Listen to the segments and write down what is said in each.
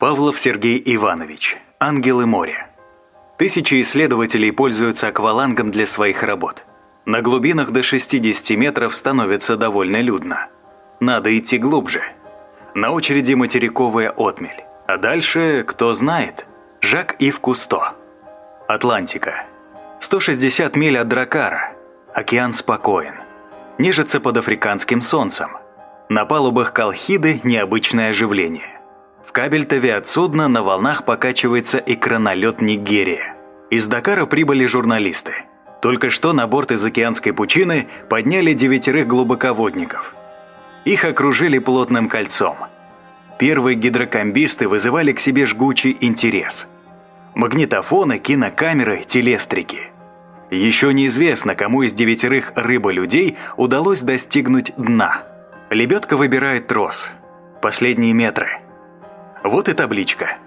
Павлов Сергей Иванович. Ангелы моря. Тысячи исследователей пользуются аквалангом для своих работ. На глубинах до 60 метров становится довольно людно. Надо идти глубже. На очереди материковая отмель. А дальше, кто знает, Жак Ив Кусто. Атлантика. 160 миль от Дракара. Океан спокоен. Нежится под африканским солнцем. На палубах Колхиды необычное оживление. В кабельтове от на волнах покачивается экранолет «Нигерия». Из Дакара прибыли журналисты. Только что на борт из океанской пучины подняли девятерых глубоководников. Их окружили плотным кольцом. Первые гидрокомбисты вызывали к себе жгучий интерес. Магнитофоны, кинокамеры, телестрики. Еще неизвестно, кому из девятерых рыба-людей удалось достигнуть дна. Лебедка выбирает трос. Последние метры – вот и табличка.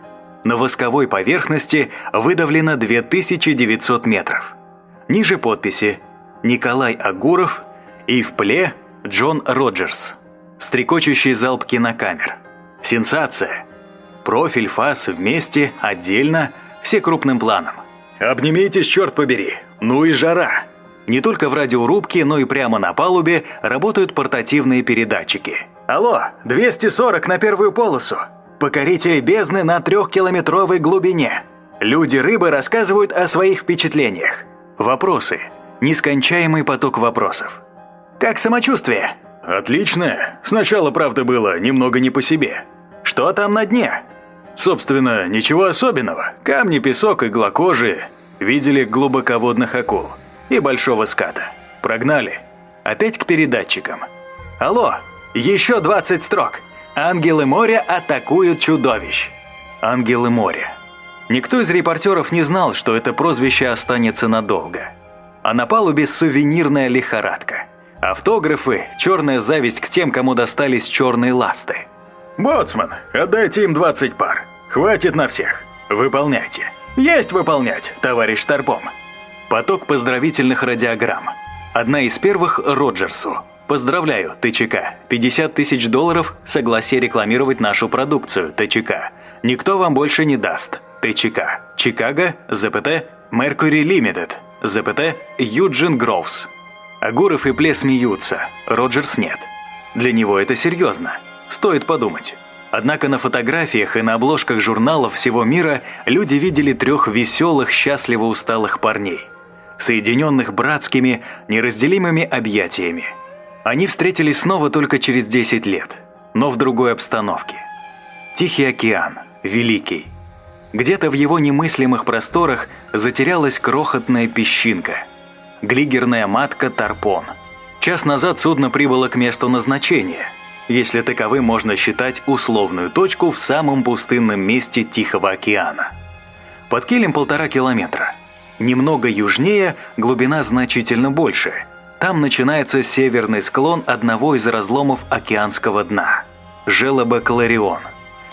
На восковой поверхности выдавлено 2900 метров. Ниже подписи «Николай Агуров» и в пле «Джон Роджерс». Стрекочущий залп кинокамер. Сенсация. Профиль, фас вместе, отдельно, все крупным планом. Обнимитесь, черт побери. Ну и жара. Не только в радиорубке, но и прямо на палубе работают портативные передатчики. Алло, 240 на первую полосу. Покорители бездны на трехкилометровой глубине. Люди-рыбы рассказывают о своих впечатлениях. Вопросы. Нескончаемый поток вопросов. Как самочувствие? Отлично. Сначала, правда, было немного не по себе. Что там на дне? Собственно, ничего особенного. Камни, песок, иглокожие. Видели глубоководных акул. И большого ската. Прогнали. Опять к передатчикам. Алло, еще 20 строк. Ангелы моря атакуют чудовищ. Ангелы моря. Никто из репортеров не знал, что это прозвище останется надолго. А на палубе сувенирная лихорадка. Автографы, черная зависть к тем, кому достались черные ласты. «Боцман, отдайте им 20 пар. Хватит на всех. Выполняйте». «Есть выполнять, товарищ Старпом». Поток поздравительных радиограмм. Одна из первых – Роджерсу. Поздравляю, ТЧК. 50 тысяч долларов согласие рекламировать нашу продукцию, ТЧК. Никто вам больше не даст. ТЧК. Чикаго, ЗПТ, Mercury Limited, ЗПТ, Юджин Гроувс. Агуров и Пле смеются, Роджерс нет. Для него это серьезно. Стоит подумать. Однако на фотографиях и на обложках журналов всего мира люди видели трех веселых, счастливо усталых парней, соединенных братскими, неразделимыми объятиями – они встретились снова только через 10 лет, но в другой обстановке. Тихий океан, великий. Где-то в его немыслимых просторах затерялась крохотная песчинка. Глигерная матка Тарпон. Час назад судно прибыло к месту назначения, если таковым можно считать условную точку в самом пустынном месте Тихого океана. Под килем полтора километра. Немного южнее глубина значительно больше – там начинается северный склон одного из разломов океанского дна – желоба Кларион.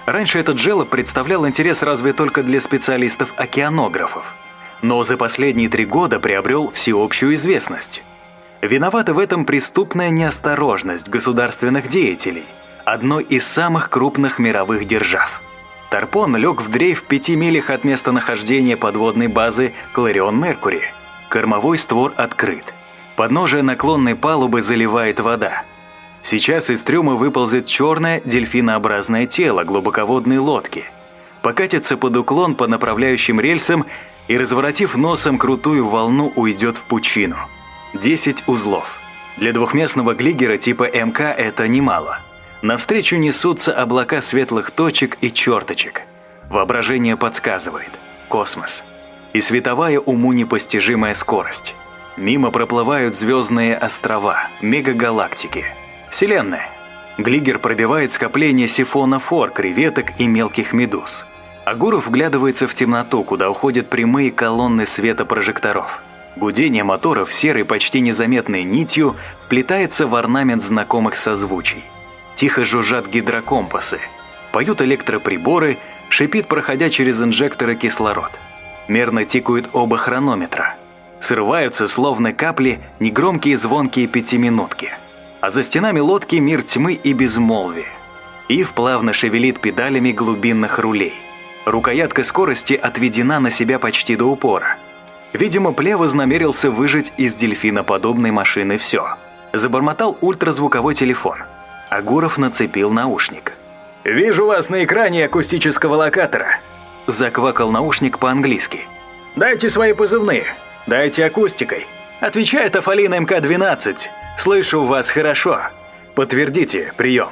Раньше этот желоб представлял интерес разве только для специалистов-океанографов, но за последние три года приобрел всеобщую известность. Виновата в этом преступная неосторожность государственных деятелей, одной из самых крупных мировых держав. Тарпон лег в дрейф в пяти милях от местонахождения подводной базы Кларион Меркури. Кормовой створ открыт – Подножие наклонной палубы заливает вода. Сейчас из трюма выползет черное дельфинообразное тело глубоководной лодки. Покатится под уклон по направляющим рельсам и, разворотив носом крутую волну, уйдет в пучину. 10 узлов. Для двухместного глигера типа МК это немало. Навстречу несутся облака светлых точек и черточек. Воображение подсказывает. Космос. И световая уму непостижимая скорость. Мимо проплывают звездные острова, мегагалактики. Вселенная. Глигер пробивает скопление сифона-фор, креветок и мелких медуз. Агуров вглядывается в темноту, куда уходят прямые колонны света прожекторов. Гудение моторов серой почти незаметной нитью вплетается в орнамент знакомых созвучий. Тихо жужжат гидрокомпасы. Поют электроприборы, шипит, проходя через инжекторы кислород. Мерно тикают оба хронометра – Срываются, словно капли, негромкие звонкие пятиминутки. А за стенами лодки мир тьмы и безмолвия. Ив плавно шевелит педалями глубинных рулей. Рукоятка скорости отведена на себя почти до упора. Видимо, Пле вознамерился выжать из дельфиноподобной машины все. Забормотал ультразвуковой телефон. Агуров нацепил наушник. «Вижу вас на экране акустического локатора», – заквакал наушник по-английски. «Дайте свои позывные, дайте акустикой. Отвечает Афалина МК-12. Слышу вас хорошо. Подтвердите прием».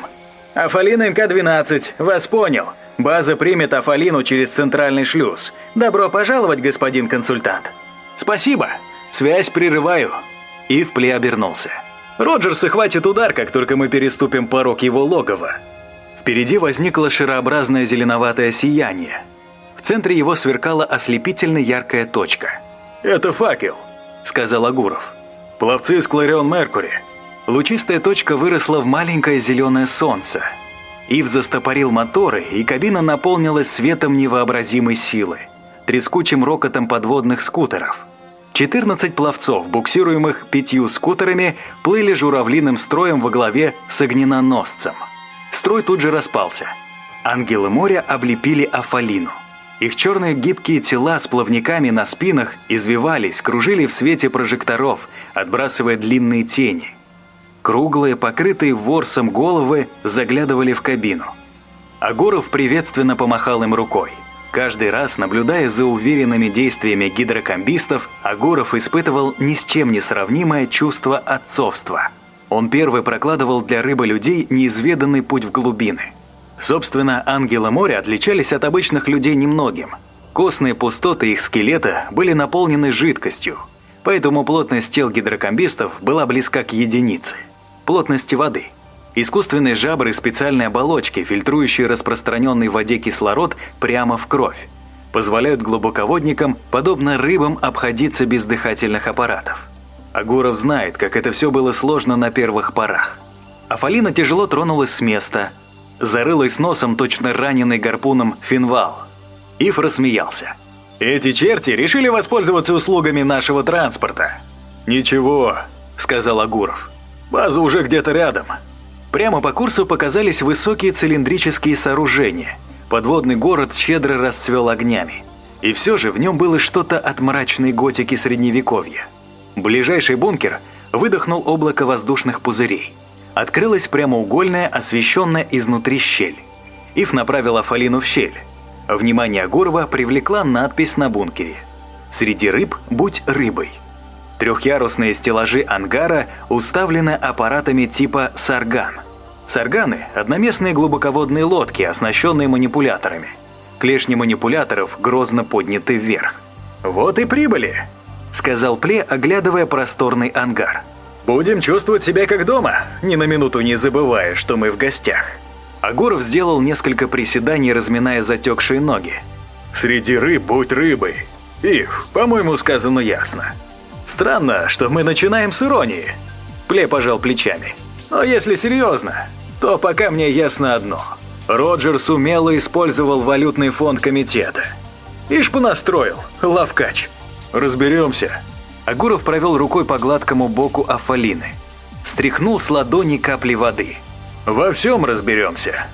«Афалина МК-12, вас понял. База примет Афалину через центральный шлюз. Добро пожаловать, господин консультант». «Спасибо. Связь прерываю». И в пле обернулся. «Роджерса хватит удар, как только мы переступим порог его логова». Впереди возникло шарообразное зеленоватое сияние. В центре его сверкала ослепительно яркая точка. «Это факел», — сказал Агуров. «Пловцы с Кларион Меркури». Лучистая точка выросла в маленькое зеленое солнце. Ив застопорил моторы, и кабина наполнилась светом невообразимой силы, трескучим рокотом подводных скутеров. 14 пловцов, буксируемых пятью скутерами, плыли журавлиным строем во главе с огненоносцем. Строй тут же распался. Ангелы моря облепили Афалину. Их черные гибкие тела с плавниками на спинах извивались, кружили в свете прожекторов, отбрасывая длинные тени. Круглые, покрытые ворсом головы заглядывали в кабину. Агуров приветственно помахал им рукой. Каждый раз, наблюдая за уверенными действиями гидрокомбистов, Агуров испытывал ни с чем не сравнимое чувство отцовства. Он первый прокладывал для рыбы людей неизведанный путь в глубины. Собственно, ангелы моря отличались от обычных людей немногим. Костные пустоты их скелета были наполнены жидкостью, поэтому плотность тел гидрокомбистов была близка к единице – плотности воды – Искусственные жабры и специальные оболочки, фильтрующие распространенный в воде кислород прямо в кровь, позволяют глубоководникам, подобно рыбам, обходиться без дыхательных аппаратов. Агуров знает, как это все было сложно на первых порах. Афалина тяжело тронулась с места, зарылась носом точно раненый гарпуном финвал. Ив рассмеялся. «Эти черти решили воспользоваться услугами нашего транспорта». «Ничего», — сказал Агуров. «База уже где-то рядом. Прямо по курсу показались высокие цилиндрические сооружения. Подводный город щедро расцвел огнями. И все же в нем было что-то от мрачной готики средневековья. Ближайший бункер выдохнул облако воздушных пузырей. Открылась прямоугольная, освещенная изнутри щель. Ив направил Афалину в щель. Внимание Гурова привлекла надпись на бункере. «Среди рыб будь рыбой». Трехъярусные стеллажи ангара уставлены аппаратами типа «Сарган». Сарганы – одноместные глубоководные лодки, оснащенные манипуляторами. Клешни манипуляторов грозно подняты вверх. «Вот и прибыли», – сказал Пле, оглядывая просторный ангар. «Будем чувствовать себя как дома, ни на минуту не забывая, что мы в гостях». Агуров сделал несколько приседаний, разминая затекшие ноги. «Среди рыб будь рыбой. Ив, по-моему, сказано ясно». Странно, что мы начинаем с иронии. Пле пожал плечами. Но если серьезно, то пока мне ясно одно. Роджерс умело использовал валютный фонд комитета. Ишь понастроил, лавкач. Разберемся. Агуров провел рукой по гладкому боку Афалины. Стряхнул с ладони капли воды. Во всем разберемся.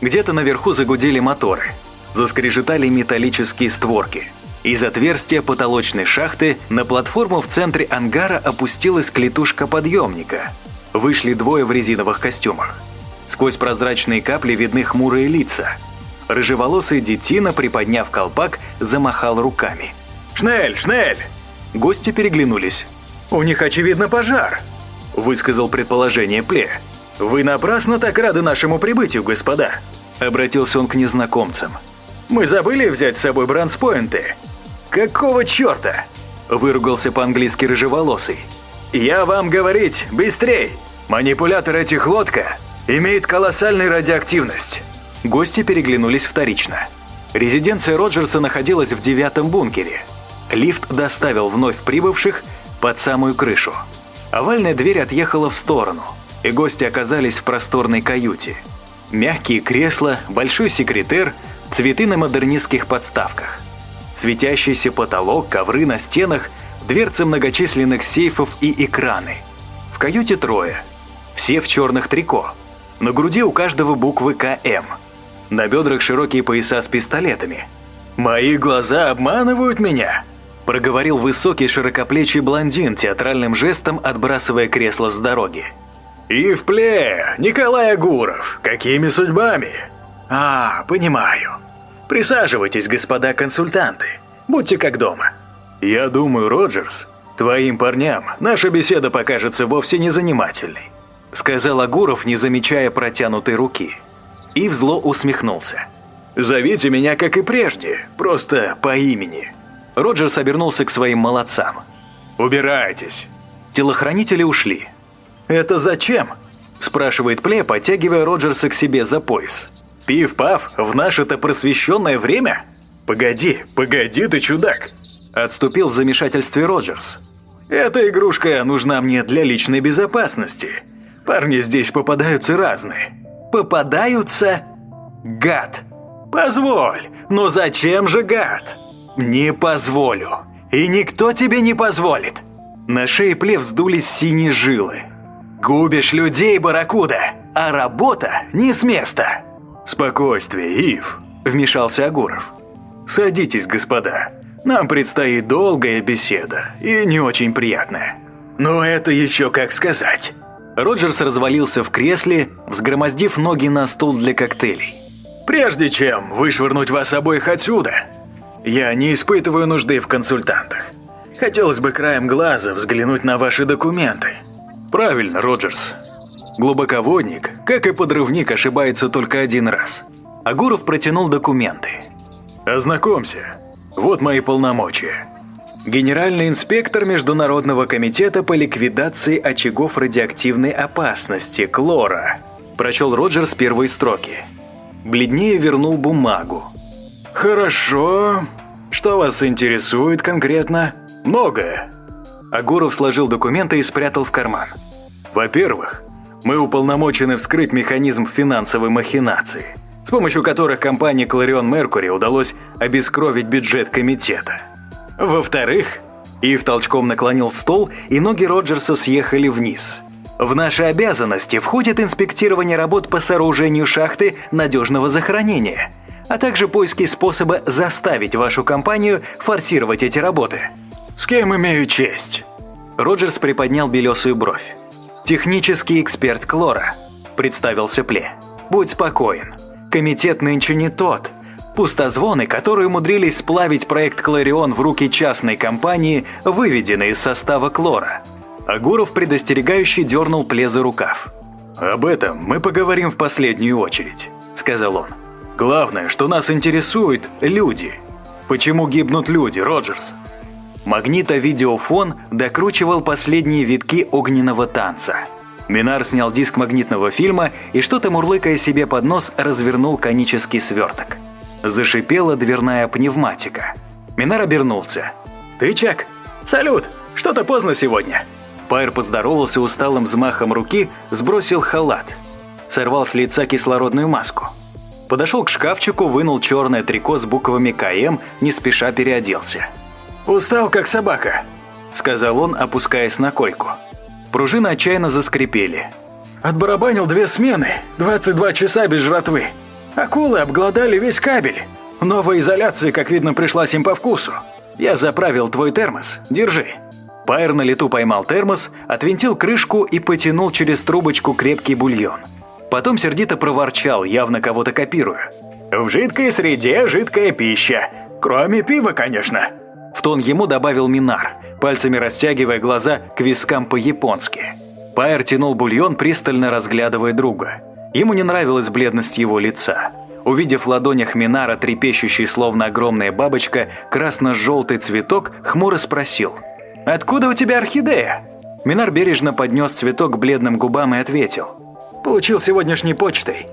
Где-то наверху загудели моторы. Заскрежетали металлические створки – из отверстия потолочной шахты на платформу в центре ангара опустилась клетушка подъемника. Вышли двое в резиновых костюмах. Сквозь прозрачные капли видны хмурые лица. Рыжеволосый детина, приподняв колпак, замахал руками. «Шнель! Шнель!» Гости переглянулись. «У них, очевидно, пожар!» Высказал предположение Пле. «Вы напрасно так рады нашему прибытию, господа!» Обратился он к незнакомцам. «Мы забыли взять с собой бранспоинты. «Какого черта?» – выругался по-английски рыжеволосый. «Я вам говорить, быстрей! Манипулятор этих лодка имеет колоссальную радиоактивность». Гости переглянулись вторично. Резиденция Роджерса находилась в девятом бункере. Лифт доставил вновь прибывших под самую крышу. Овальная дверь отъехала в сторону, и гости оказались в просторной каюте. Мягкие кресла, большой секретер, цветы на модернистских подставках – светящийся потолок, ковры на стенах, дверцы многочисленных сейфов и экраны. В каюте трое. Все в черных трико. На груди у каждого буквы КМ. На бедрах широкие пояса с пистолетами. «Мои глаза обманывают меня!» Проговорил высокий широкоплечий блондин, театральным жестом отбрасывая кресло с дороги. «И в пле, Николай Агуров, какими судьбами?» «А, понимаю. Присаживайтесь, господа консультанты. Будьте как дома». «Я думаю, Роджерс, твоим парням наша беседа покажется вовсе не занимательной», сказал Агуров, не замечая протянутой руки. И взло усмехнулся. «Зовите меня, как и прежде, просто по имени». Роджерс обернулся к своим молодцам. «Убирайтесь!» Телохранители ушли. «Это зачем?» – спрашивает Пле, подтягивая Роджерса к себе за пояс. «Пив-пав, в наше-то просвещенное время?» «Погоди, погоди ты, чудак!» – отступил в замешательстве Роджерс. «Эта игрушка нужна мне для личной безопасности. Парни здесь попадаются разные». «Попадаются? Гад!» «Позволь, но зачем же гад?» «Не позволю. И никто тебе не позволит». На шее плев вздулись синие жилы. «Губишь людей, барракуда, а работа не с места». «Спокойствие, Ив», — вмешался Агуров. «Садитесь, господа. Нам предстоит долгая беседа и не очень приятная». «Но это еще как сказать». Роджерс развалился в кресле, взгромоздив ноги на стул для коктейлей. «Прежде чем вышвырнуть вас обоих отсюда, я не испытываю нужды в консультантах. Хотелось бы краем глаза взглянуть на ваши документы. Правильно, Роджерс. Глубоководник, как и подрывник, ошибается только один раз. Агуров протянул документы. Ознакомься. Вот мои полномочия. Генеральный инспектор Международного комитета по ликвидации очагов радиоактивной опасности, Клора. Прочел Роджерс первые строки. Бледнее вернул бумагу. «Хорошо. Что вас интересует конкретно?» «Многое». Агуров сложил документы и спрятал в карман. «Во-первых, мы уполномочены вскрыть механизм финансовой махинации, с помощью которых компании Clarion Mercury удалось обескровить бюджет комитета. Во-вторых, Ив толчком наклонил стол, и ноги Роджерса съехали вниз. В наши обязанности входит инспектирование работ по сооружению шахты надежного захоронения – а также поиски способа заставить вашу компанию форсировать эти работы. С кем имею честь? Роджерс приподнял белесую бровь. «Технический эксперт Клора», – представился Пле. «Будь спокоен. Комитет нынче не тот. Пустозвоны, которые умудрились сплавить проект Кларион в руки частной компании, выведены из состава Клора». Агуров предостерегающий дернул Пле за рукав. «Об этом мы поговорим в последнюю очередь», – сказал он. Главное, что нас интересует – люди. Почему гибнут люди, Роджерс? Магнитовидеофон докручивал последние витки огненного танца. Минар снял диск магнитного фильма и что-то мурлыкая себе под нос развернул конический сверток. Зашипела дверная пневматика. Минар обернулся. «Ты, Чак? Салют! Что-то поздно сегодня!» Пайр поздоровался усталым взмахом руки, сбросил халат. Сорвал с лица кислородную маску. Подошел к шкафчику, вынул черное трико с буквами КМ, не спеша переоделся. «Устал, как собака», — сказал он, опускаясь на койку. Пружины отчаянно заскрипели. «Отбарабанил две смены, 22 часа без жратвы. Акулы обглодали весь кабель. Новая изоляция, как видно, пришлась им по вкусу. Я заправил твой термос, держи». Пайер на лету поймал термос, отвинтил крышку и потянул через трубочку крепкий бульон. Потом сердито проворчал, явно кого-то копируя. «В жидкой среде жидкая пища. Кроме пива, конечно». В тон ему добавил Минар, пальцами растягивая глаза к вискам по-японски. Пайер тянул бульон, пристально разглядывая друга. Ему не нравилась бледность его лица. Увидев в ладонях Минара трепещущий, словно огромная бабочка, красно-желтый цветок, хмуро спросил. «Откуда у тебя орхидея?» Минар бережно поднес цветок к бледным губам и ответил. Получил сегодняшней почтой.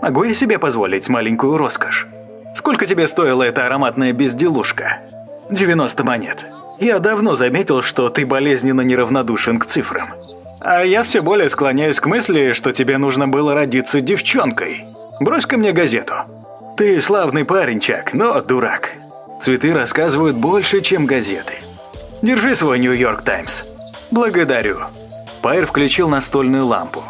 Могу я себе позволить маленькую роскошь? Сколько тебе стоила эта ароматная безделушка? 90 монет. Я давно заметил, что ты болезненно неравнодушен к цифрам. А я все более склоняюсь к мысли, что тебе нужно было родиться девчонкой. Брось-ка мне газету. Ты славный парень, Чак, но дурак. Цветы рассказывают больше, чем газеты. Держи свой Нью-Йорк Таймс. Благодарю. Пайр включил настольную лампу.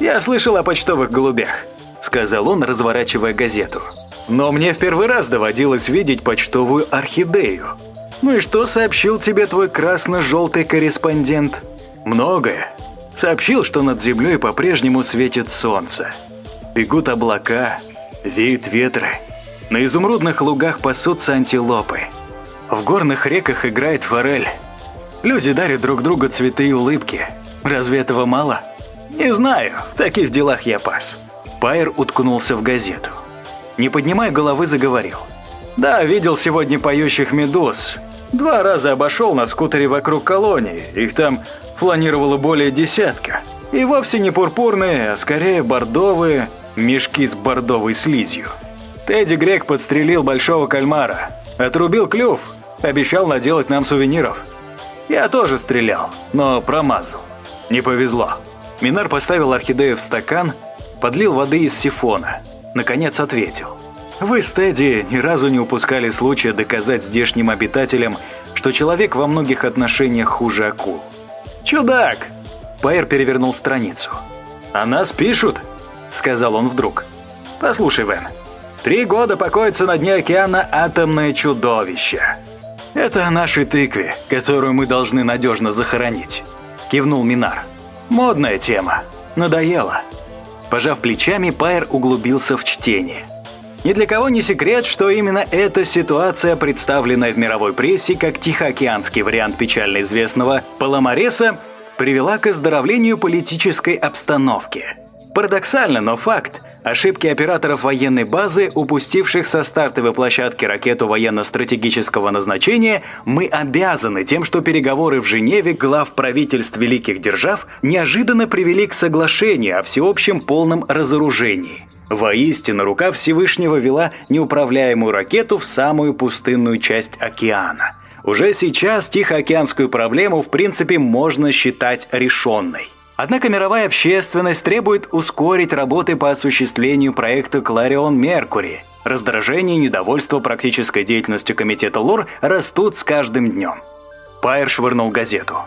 «Я слышал о почтовых голубях», — сказал он, разворачивая газету. «Но мне в первый раз доводилось видеть почтовую орхидею. Ну и что сообщил тебе твой красно-желтый корреспондент?» «Многое. Сообщил, что над землей по-прежнему светит солнце. Бегут облака, веют ветры. На изумрудных лугах пасутся антилопы. В горных реках играет форель. Люди дарят друг другу цветы и улыбки. Разве этого мало?» «Не знаю, в таких делах я пас». Пайер уткнулся в газету. Не поднимая головы, заговорил. «Да, видел сегодня поющих медуз. Два раза обошел на скутере вокруг колонии. Их там фланировало более десятка. И вовсе не пурпурные, а скорее бордовые мешки с бордовой слизью. Тедди Грек подстрелил большого кальмара. Отрубил клюв, обещал наделать нам сувениров. Я тоже стрелял, но промазал. Не повезло. Минар поставил орхидею в стакан, подлил воды из сифона. Наконец ответил. Вы с Тедди ни разу не упускали случая доказать здешним обитателям, что человек во многих отношениях хуже акул. «Чудак!» Пайер перевернул страницу. «О нас пишут?» – сказал он вдруг. «Послушай, Вен, три года покоится на дне океана атомное чудовище. Это о нашей тыкве, которую мы должны надежно захоронить», – кивнул Минар. Модная тема. Надоело. Пожав плечами, Пайер углубился в чтение. Ни для кого не секрет, что именно эта ситуация, представленная в мировой прессе как тихоокеанский вариант печально известного Паламареса, привела к оздоровлению политической обстановки. Парадоксально, но факт – Ошибки операторов военной базы, упустивших со стартовой площадки ракету военно-стратегического назначения, мы обязаны тем, что переговоры в Женеве глав правительств великих держав неожиданно привели к соглашению о всеобщем полном разоружении. Воистину, рука Всевышнего вела неуправляемую ракету в самую пустынную часть океана. Уже сейчас Тихоокеанскую проблему в принципе можно считать решенной. Однако мировая общественность требует ускорить работы по осуществлению проекта «Кларион Меркури». Раздражение и недовольство практической деятельностью комитета ЛОР растут с каждым днем. Пайер швырнул газету.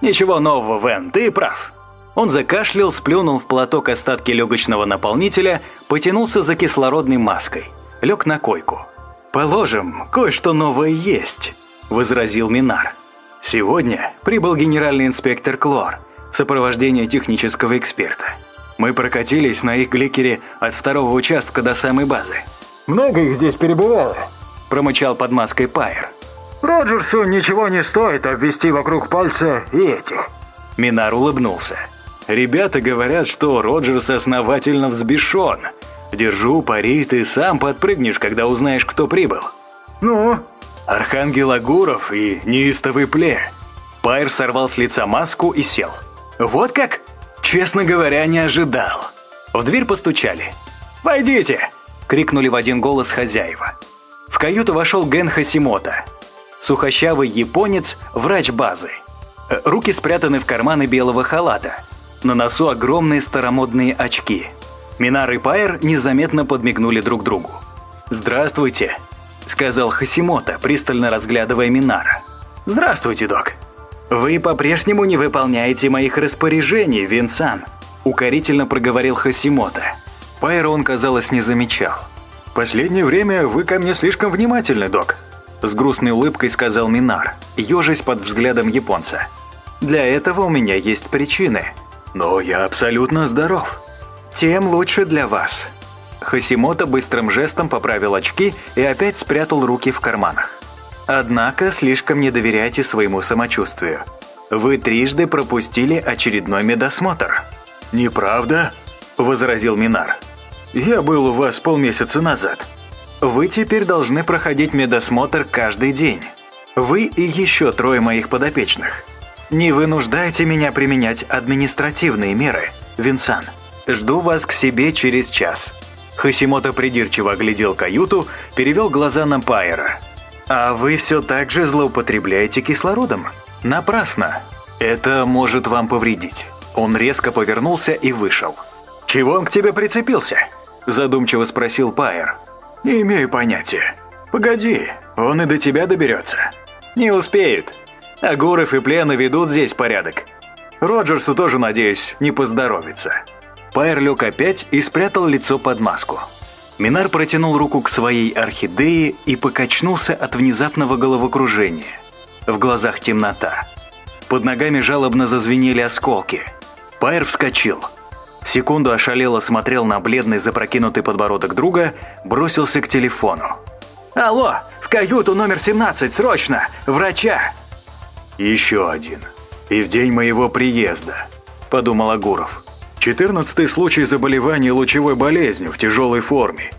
«Ничего нового, Вен, ты прав». Он закашлял, сплюнул в платок остатки легочного наполнителя, потянулся за кислородной маской. Лег на койку. «Положим, кое-что новое есть», – возразил Минар. «Сегодня прибыл генеральный инспектор Клор сопровождение технического эксперта. Мы прокатились на их гликере от второго участка до самой базы. «Много их здесь перебывало?» – промычал под маской Пайер. «Роджерсу ничего не стоит обвести вокруг пальца и этих». Минар улыбнулся. «Ребята говорят, что Роджерс основательно взбешен. Держу пари, ты сам подпрыгнешь, когда узнаешь, кто прибыл». «Ну?» «Архангел Агуров и неистовый Пле». Пайер сорвал с лица маску и сел. «Вот как?» Честно говоря, не ожидал. В дверь постучали. «Войдите!» – крикнули в один голос хозяева. В каюту вошел Ген Хасимота. Сухощавый японец, врач базы. Э, руки спрятаны в карманы белого халата. На носу огромные старомодные очки. Минар и Пайер незаметно подмигнули друг другу. «Здравствуйте», – сказал Хасимота, пристально разглядывая Минара. «Здравствуйте, док», «Вы по-прежнему не выполняете моих распоряжений, Винсан», – укорительно проговорил Хасимота. Пайра казалось, не замечал. «Последнее время вы ко мне слишком внимательны, док», – с грустной улыбкой сказал Минар, ежась под взглядом японца. «Для этого у меня есть причины. Но я абсолютно здоров. Тем лучше для вас». Хасимото быстрым жестом поправил очки и опять спрятал руки в карманах. Однако слишком не доверяйте своему самочувствию. Вы трижды пропустили очередной медосмотр. «Неправда?» – возразил Минар. «Я был у вас полмесяца назад. Вы теперь должны проходить медосмотр каждый день. Вы и еще трое моих подопечных. Не вынуждайте меня применять административные меры, Винсан. Жду вас к себе через час». Хасимото придирчиво оглядел каюту, перевел глаза на Пайера – а вы все так же злоупотребляете кислородом? Напрасно. Это может вам повредить. Он резко повернулся и вышел. «Чего он к тебе прицепился?» Задумчиво спросил Пайер. «Не имею понятия. Погоди, он и до тебя доберется». «Не успеют. Агуров и Плена ведут здесь порядок. Роджерсу тоже, надеюсь, не поздоровится». Пайер лег опять и спрятал лицо под маску. Минар протянул руку к своей орхидее и покачнулся от внезапного головокружения. В глазах темнота. Под ногами жалобно зазвенели осколки. Пайер вскочил. Секунду ошалело смотрел на бледный запрокинутый подбородок друга, бросился к телефону. «Алло, в каюту номер 17, срочно! Врача!» «Еще один. И в день моего приезда», – подумал Агуров. «Четырнадцатый случай заболевания лучевой болезнью в тяжелой форме.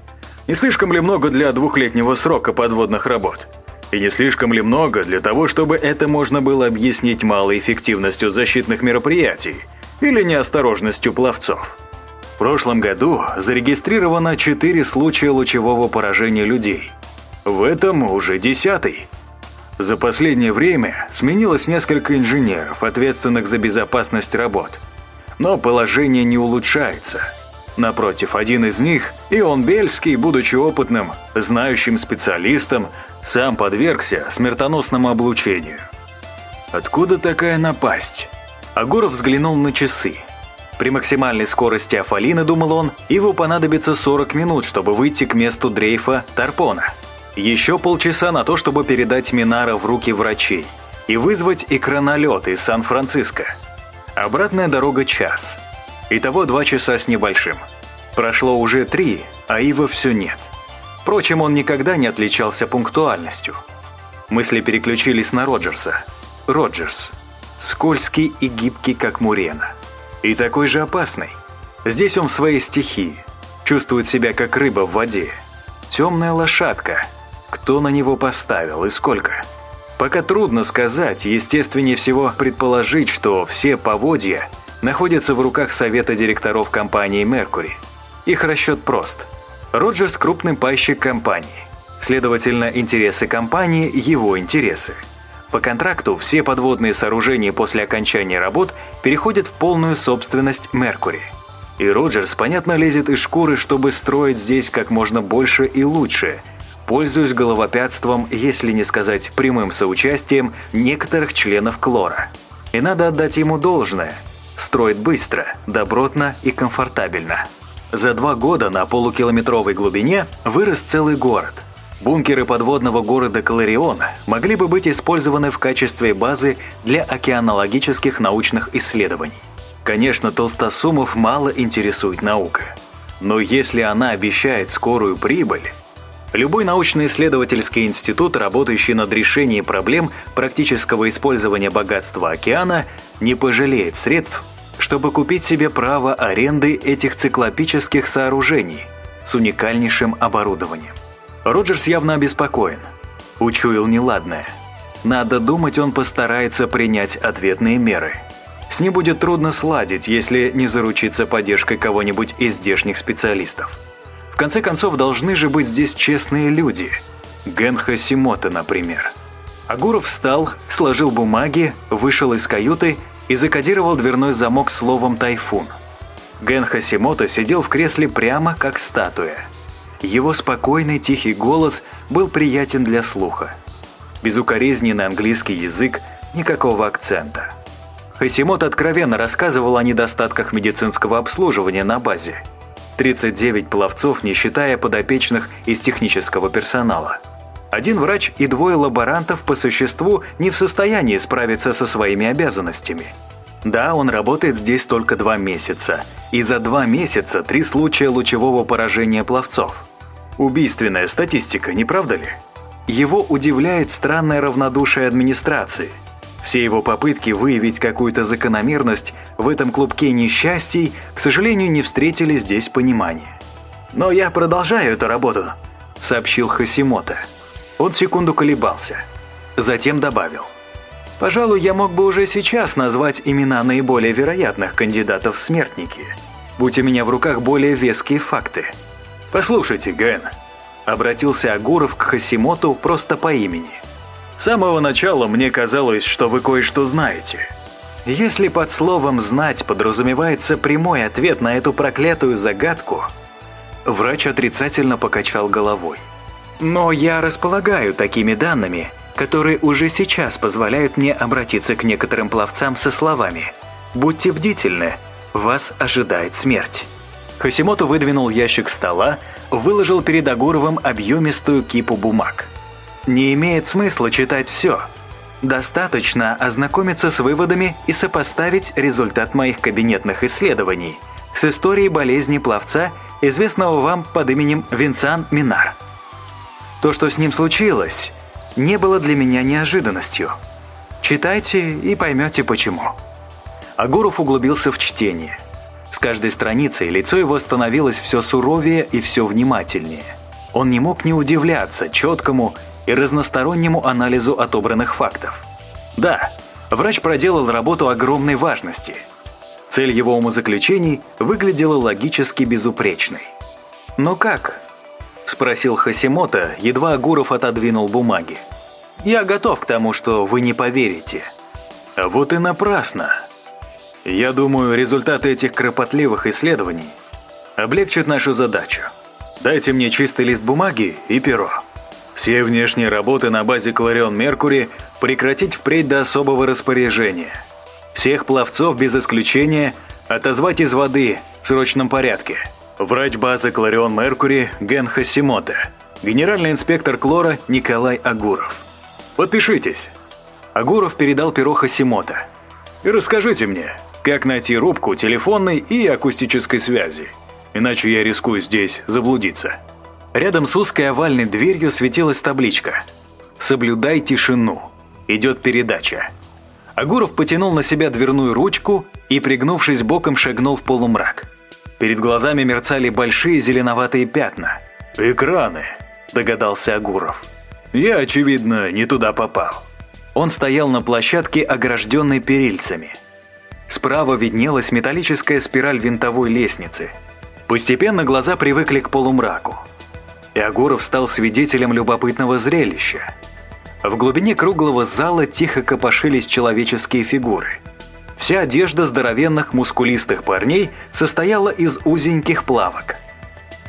Не слишком ли много для двухлетнего срока подводных работ?» И не слишком ли много для того, чтобы это можно было объяснить малой эффективностью защитных мероприятий или неосторожностью пловцов? В прошлом году зарегистрировано 4 случая лучевого поражения людей. В этом уже десятый. За последнее время сменилось несколько инженеров, ответственных за безопасность работ. Но положение не улучшается. Напротив, один из них, Ион Бельский, будучи опытным, знающим специалистом, сам подвергся смертоносному облучению. Откуда такая напасть? Агуров взглянул на часы. При максимальной скорости Афалины, думал он, его понадобится 40 минут, чтобы выйти к месту дрейфа Тарпона. Еще полчаса на то, чтобы передать Минара в руки врачей и вызвать экранолет из Сан-Франциско. Обратная дорога час. Итого два часа с небольшим. Прошло уже три, а Ива все нет. Впрочем, он никогда не отличался пунктуальностью. Мысли переключились на Роджерса. Роджерс. Скользкий и гибкий, как мурена. И такой же опасный. Здесь он в своей стихии. Чувствует себя, как рыба в воде. Темная лошадка. Кто на него поставил и сколько? Пока трудно сказать, естественнее всего предположить, что все поводья находятся в руках совета директоров компании «Меркури». Их расчет прост – Роджерс – крупный пайщик компании. Следовательно, интересы компании – его интересы. По контракту все подводные сооружения после окончания работ переходят в полную собственность Меркури. И Роджерс, понятно, лезет из шкуры, чтобы строить здесь как можно больше и лучше, пользуясь головопятством, если не сказать прямым соучастием некоторых членов Клора. И надо отдать ему должное. Строит быстро, добротно и комфортабельно. За два года на полукилометровой глубине вырос целый город. Бункеры подводного города Каларион могли бы быть использованы в качестве базы для океанологических научных исследований. Конечно, Толстосумов мало интересует наука. Но если она обещает скорую прибыль, любой научно-исследовательский институт, работающий над решением проблем практического использования богатства океана, не пожалеет средств чтобы купить себе право аренды этих циклопических сооружений с уникальнейшим оборудованием. Роджерс явно обеспокоен. Учуял неладное. Надо думать, он постарается принять ответные меры. С ним будет трудно сладить, если не заручиться поддержкой кого-нибудь из здешних специалистов. В конце концов, должны же быть здесь честные люди. Генха Симота, например. Агуров встал, сложил бумаги, вышел из каюты и закодировал дверной замок словом «тайфун». Ген Хасимото сидел в кресле прямо как статуя. Его спокойный тихий голос был приятен для слуха. Безукоризненный английский язык, никакого акцента. Хасимото откровенно рассказывал о недостатках медицинского обслуживания на базе. 39 пловцов, не считая подопечных из технического персонала. Один врач и двое лаборантов по существу не в состоянии справиться со своими обязанностями. Да, он работает здесь только два месяца. И за два месяца три случая лучевого поражения пловцов. Убийственная статистика, не правда ли? Его удивляет странное равнодушие администрации. Все его попытки выявить какую-то закономерность в этом клубке несчастий, к сожалению, не встретили здесь понимания. «Но я продолжаю эту работу», — сообщил Хасимото. Он секунду колебался. Затем добавил. «Пожалуй, я мог бы уже сейчас назвать имена наиболее вероятных кандидатов в смертники. Будь у меня в руках более веские факты. Послушайте, Ген». Обратился Агуров к Хасимоту просто по имени. «С самого начала мне казалось, что вы кое-что знаете». Если под словом «знать» подразумевается прямой ответ на эту проклятую загадку, врач отрицательно покачал головой. Но я располагаю такими данными, которые уже сейчас позволяют мне обратиться к некоторым пловцам со словами «Будьте бдительны, вас ожидает смерть. Хасимото выдвинул ящик стола, выложил перед Агуровым объемистую кипу бумаг. Не имеет смысла читать все. Достаточно ознакомиться с выводами и сопоставить результат моих кабинетных исследований с историей болезни пловца, известного вам под именем Винсан Минар. То, что с ним случилось, не было для меня неожиданностью. Читайте и поймете почему. Агуров углубился в чтение. С каждой страницей лицо его становилось все суровее и все внимательнее. Он не мог не удивляться четкому и разностороннему анализу отобранных фактов. Да, врач проделал работу огромной важности. Цель его умозаключений выглядела логически безупречной. Но как? Спросил Хасимото, едва Агуров отодвинул бумаги. «Я готов к тому, что вы не поверите». «Вот и напрасно. Я думаю, результаты этих кропотливых исследований облегчат нашу задачу. Дайте мне чистый лист бумаги и перо. Все внешние работы на базе Кларион Меркури прекратить впредь до особого распоряжения. Всех пловцов без исключения отозвать из воды в срочном порядке». Врач базы Кларион Меркури Ген Хасимота. Генеральный инспектор Клора Николай Агуров. Подпишитесь. Агуров передал перо Хасимота. И расскажите мне, как найти рубку телефонной и акустической связи. Иначе я рискую здесь заблудиться. Рядом с узкой овальной дверью светилась табличка «Соблюдай тишину. Идет передача». Агуров потянул на себя дверную ручку и, пригнувшись боком, шагнул в полумрак. Перед глазами мерцали большие зеленоватые пятна. «Экраны», – догадался Агуров. «Я, очевидно, не туда попал». Он стоял на площадке, огражденной перильцами. Справа виднелась металлическая спираль винтовой лестницы. Постепенно глаза привыкли к полумраку. И Агуров стал свидетелем любопытного зрелища. В глубине круглого зала тихо копошились человеческие фигуры – Вся одежда здоровенных мускулистых парней состояла из узеньких плавок.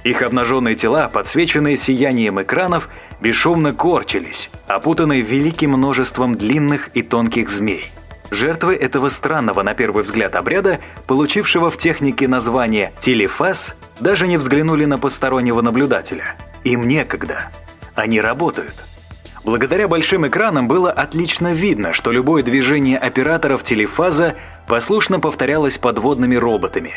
Их обнаженные тела, подсвеченные сиянием экранов, бесшумно корчились, опутанные великим множеством длинных и тонких змей. Жертвы этого странного на первый взгляд обряда, получившего в технике название «телефаз», даже не взглянули на постороннего наблюдателя. Им некогда. Они работают. Благодаря большим экранам было отлично видно, что любое движение операторов телефаза послушно повторялось подводными роботами.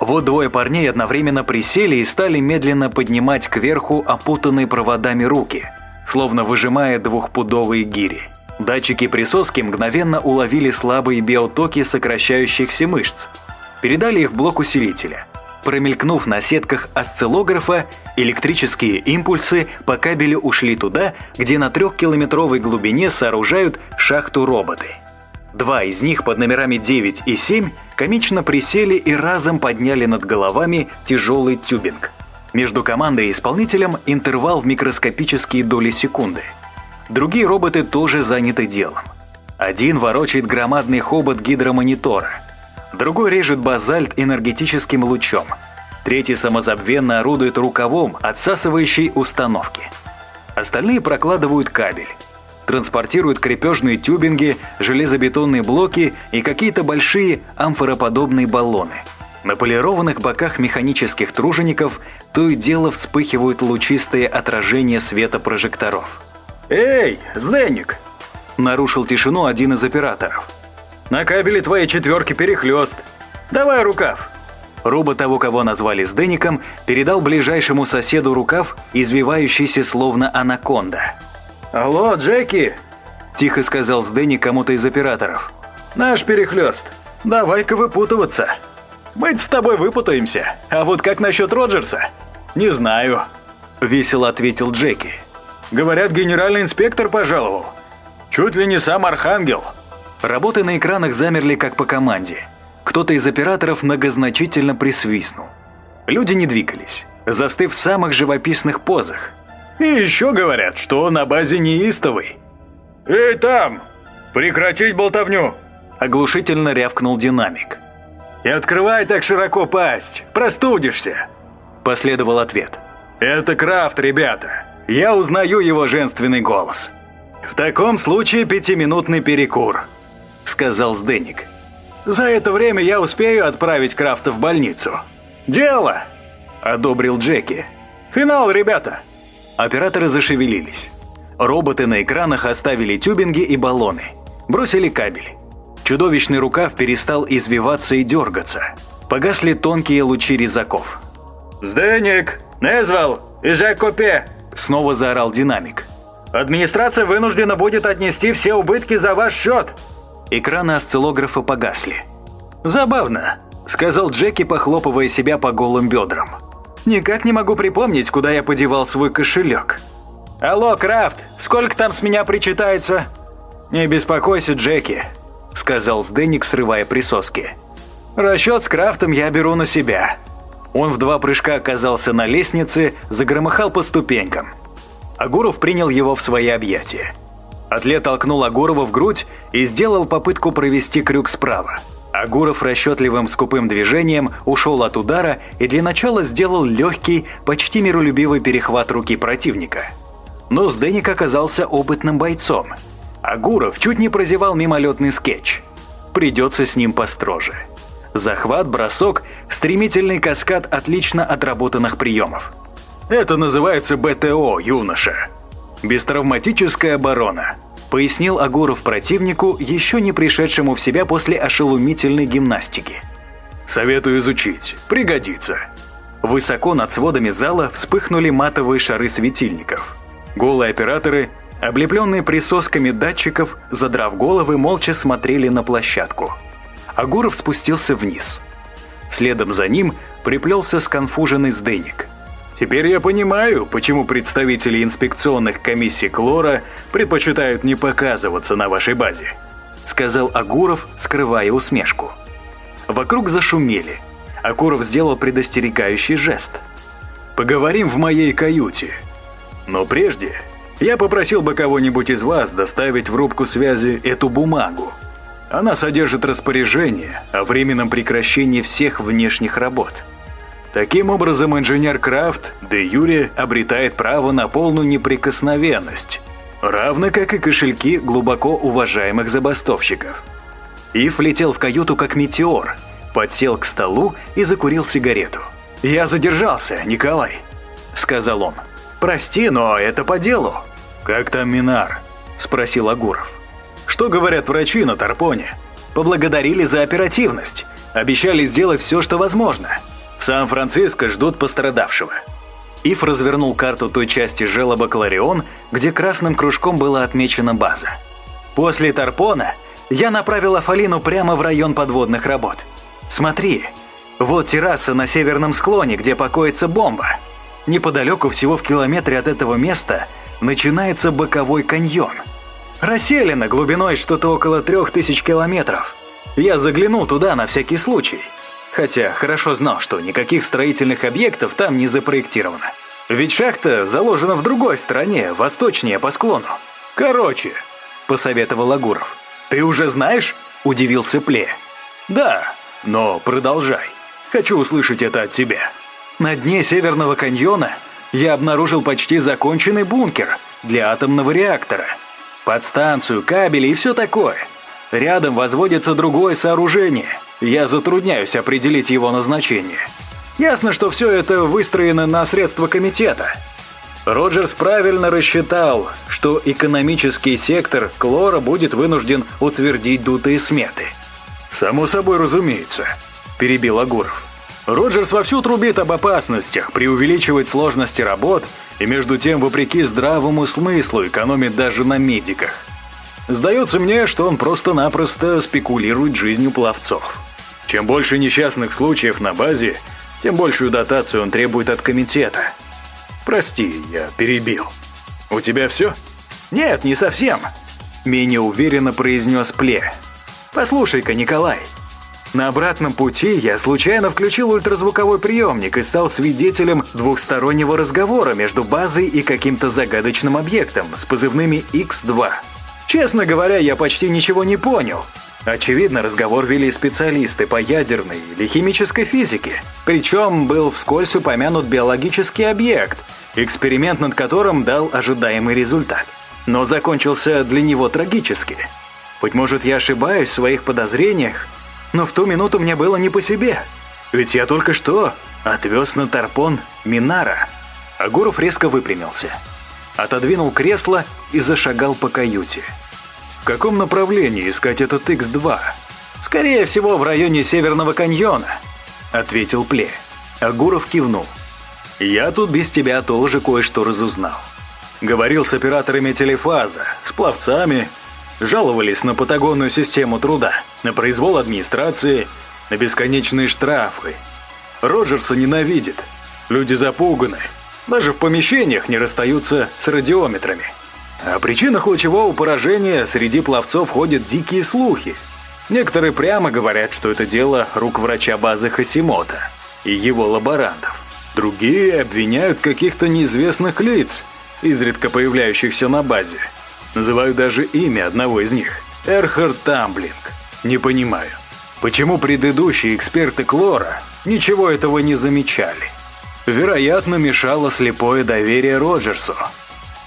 Вот двое парней одновременно присели и стали медленно поднимать кверху опутанные проводами руки, словно выжимая двухпудовые гири. Датчики присоски мгновенно уловили слабые биотоки сокращающихся мышц, передали их в блок усилителя – Промелькнув на сетках осциллографа, электрические импульсы по кабелю ушли туда, где на трехкилометровой глубине сооружают шахту роботы. Два из них под номерами 9 и 7 комично присели и разом подняли над головами тяжелый тюбинг. Между командой и исполнителем интервал в микроскопические доли секунды. Другие роботы тоже заняты делом. Один ворочает громадный хобот гидромонитора – Другой режет базальт энергетическим лучом. Третий самозабвенно орудует рукавом отсасывающей установки. Остальные прокладывают кабель. Транспортируют крепежные тюбинги, железобетонные блоки и какие-то большие амфороподобные баллоны. На полированных боках механических тружеников то и дело вспыхивают лучистые отражения света прожекторов. «Эй, Сденник!» – нарушил тишину один из операторов. На кабеле твоей четверки перехлёст. Давай рукав!» Руба того, кого назвали Сдеником, передал ближайшему соседу рукав, извивающийся словно анаконда. «Алло, Джеки!» – тихо сказал Сденик кому-то из операторов. «Наш перехлёст. Давай-ка выпутываться. Мы с тобой выпутаемся. А вот как насчет Роджерса?» «Не знаю», – весело ответил Джеки. «Говорят, генеральный инспектор пожаловал. Чуть ли не сам Архангел». Работы на экранах замерли как по команде. Кто-то из операторов многозначительно присвистнул. Люди не двигались, застыв в самых живописных позах. И еще говорят, что на базе неистовый. «Эй, там! Прекратить болтовню!» Оглушительно рявкнул динамик. «И открывай так широко пасть, простудишься!» Последовал ответ. «Это Крафт, ребята. Я узнаю его женственный голос. В таком случае пятиминутный перекур». — сказал Сденик. За это время я успею отправить Крафта в больницу. Дело!» – одобрил Джеки. «Финал, ребята!» Операторы зашевелились. Роботы на экранах оставили тюбинги и баллоны. Бросили кабель. Чудовищный рукав перестал извиваться и дергаться. Погасли тонкие лучи резаков. «Сденик! Незвал! Копе!» Снова заорал динамик. «Администрация вынуждена будет отнести все убытки за ваш счет!» Экраны осциллографа погасли. «Забавно», — сказал Джеки, похлопывая себя по голым бедрам. «Никак не могу припомнить, куда я подевал свой кошелек». «Алло, Крафт, сколько там с меня причитается?» «Не беспокойся, Джеки», — сказал Сденик, срывая присоски. «Расчет с Крафтом я беру на себя». Он в два прыжка оказался на лестнице, загромыхал по ступенькам. Агуров принял его в свои объятия. Атлет толкнул Агурова в грудь и сделал попытку провести крюк справа. Агуров расчетливым скупым движением ушел от удара и для начала сделал легкий, почти миролюбивый перехват руки противника. Но Сденик оказался опытным бойцом. Агуров чуть не прозевал мимолетный скетч. Придется с ним построже. Захват, бросок, стремительный каскад отлично отработанных приемов. Это называется БТО, юноша. Бестравматическая оборона, пояснил Агуров противнику, еще не пришедшему в себя после ошеломительной гимнастики. Советую изучить, пригодится. Высоко над сводами зала вспыхнули матовые шары светильников. Голые операторы, облепленные присосками датчиков, задрав головы, молча смотрели на площадку. Агуров спустился вниз. Следом за ним приплелся сконфуженный сдыник. «Теперь я понимаю, почему представители инспекционных комиссий Клора предпочитают не показываться на вашей базе», сказал Агуров, скрывая усмешку. Вокруг зашумели. Агуров сделал предостерегающий жест. «Поговорим в моей каюте. Но прежде я попросил бы кого-нибудь из вас доставить в рубку связи эту бумагу. Она содержит распоряжение о временном прекращении всех внешних работ. Таким образом, инженер Крафт де юре обретает право на полную неприкосновенность, равно как и кошельки глубоко уважаемых забастовщиков. Ив летел в каюту как метеор, подсел к столу и закурил сигарету. «Я задержался, Николай», — сказал он. «Прости, но это по делу». «Как там Минар?» — спросил Агуров. Что говорят врачи на Тарпоне? Поблагодарили за оперативность. Обещали сделать все, что возможно. В Сан-Франциско ждут пострадавшего. Ив развернул карту той части желоба Кларион, где красным кружком была отмечена база. После Тарпона я направил Афалину прямо в район подводных работ. Смотри, вот терраса на северном склоне, где покоится бомба. Неподалеку, всего в километре от этого места, начинается боковой каньон – Расселено глубиной что-то около трех тысяч километров. Я заглянул туда на всякий случай. Хотя хорошо знал, что никаких строительных объектов там не запроектировано. Ведь шахта заложена в другой стороне, восточнее по склону. Короче, посоветовал Агуров. Ты уже знаешь? Удивился Пле. Да, но продолжай. Хочу услышать это от тебя. На дне Северного каньона я обнаружил почти законченный бункер для атомного реактора – подстанцию, кабели и все такое. Рядом возводится другое сооружение. Я затрудняюсь определить его назначение. Ясно, что все это выстроено на средства комитета. Роджерс правильно рассчитал, что экономический сектор Клора будет вынужден утвердить дутые сметы. «Само собой разумеется», – перебил Агуров. Роджерс вовсю трубит об опасностях, преувеличивает сложности работ и между тем, вопреки здравому смыслу, экономит даже на медиках. Сдается мне, что он просто-напросто спекулирует жизнью пловцов. Чем больше несчастных случаев на базе, тем большую дотацию он требует от комитета. Прости, я перебил. У тебя все? Нет, не совсем. Менее уверенно произнес Пле. Послушай-ка, Николай, на обратном пути я случайно включил ультразвуковой приемник и стал свидетелем двухстороннего разговора между базой и каким-то загадочным объектом с позывными X2. Честно говоря, я почти ничего не понял. Очевидно, разговор вели специалисты по ядерной или химической физике. Причем был вскользь упомянут биологический объект, эксперимент над которым дал ожидаемый результат. Но закончился для него трагически. Быть может, я ошибаюсь в своих подозрениях, Но в ту минуту мне было не по себе. Ведь я только что отвез на Тарпон Минара. Агуров резко выпрямился. Отодвинул кресло и зашагал по каюте. Каком направлении искать этот X2? Скорее всего, в районе Северного каньона, ответил Пле. Агуров кивнул. Я тут без тебя тоже кое-что разузнал. Говорил с операторами телефаза, с пловцами, жаловались на патагонную систему труда, на произвол администрации, на бесконечные штрафы. Роджерса ненавидит. Люди запуганы. Даже в помещениях не расстаются с радиометрами. О причинах лучевого поражения среди пловцов ходят дикие слухи. Некоторые прямо говорят, что это дело рук врача базы Хасимота и его лаборантов. Другие обвиняют каких-то неизвестных лиц, изредка появляющихся на базе. Называют даже имя одного из них – Эрхард Тамблинг. Не понимаю, почему предыдущие эксперты Клора ничего этого не замечали. Вероятно, мешало слепое доверие Роджерсу.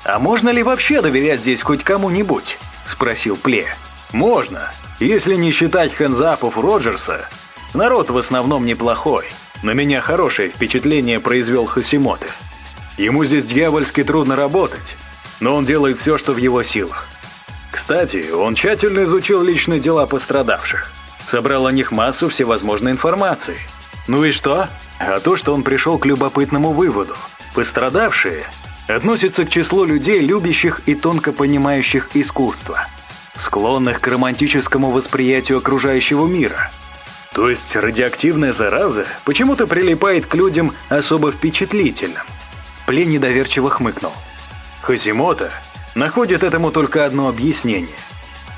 «А можно ли вообще доверять здесь хоть кому-нибудь?» – спросил Пле. «Можно, если не считать хэнзапов Роджерса. Народ в основном неплохой. На меня хорошее впечатление произвел Хасимота. Ему здесь дьявольски трудно работать, но он делает все, что в его силах. Кстати, он тщательно изучил личные дела пострадавших, собрал о них массу всевозможной информации. Ну и что? А то, что он пришел к любопытному выводу. Пострадавшие относятся к числу людей, любящих и тонко понимающих искусство, склонных к романтическому восприятию окружающего мира. То есть радиоактивная зараза почему-то прилипает к людям особо впечатлительным. Плен недоверчиво хмыкнул. Хасимота находит этому только одно объяснение,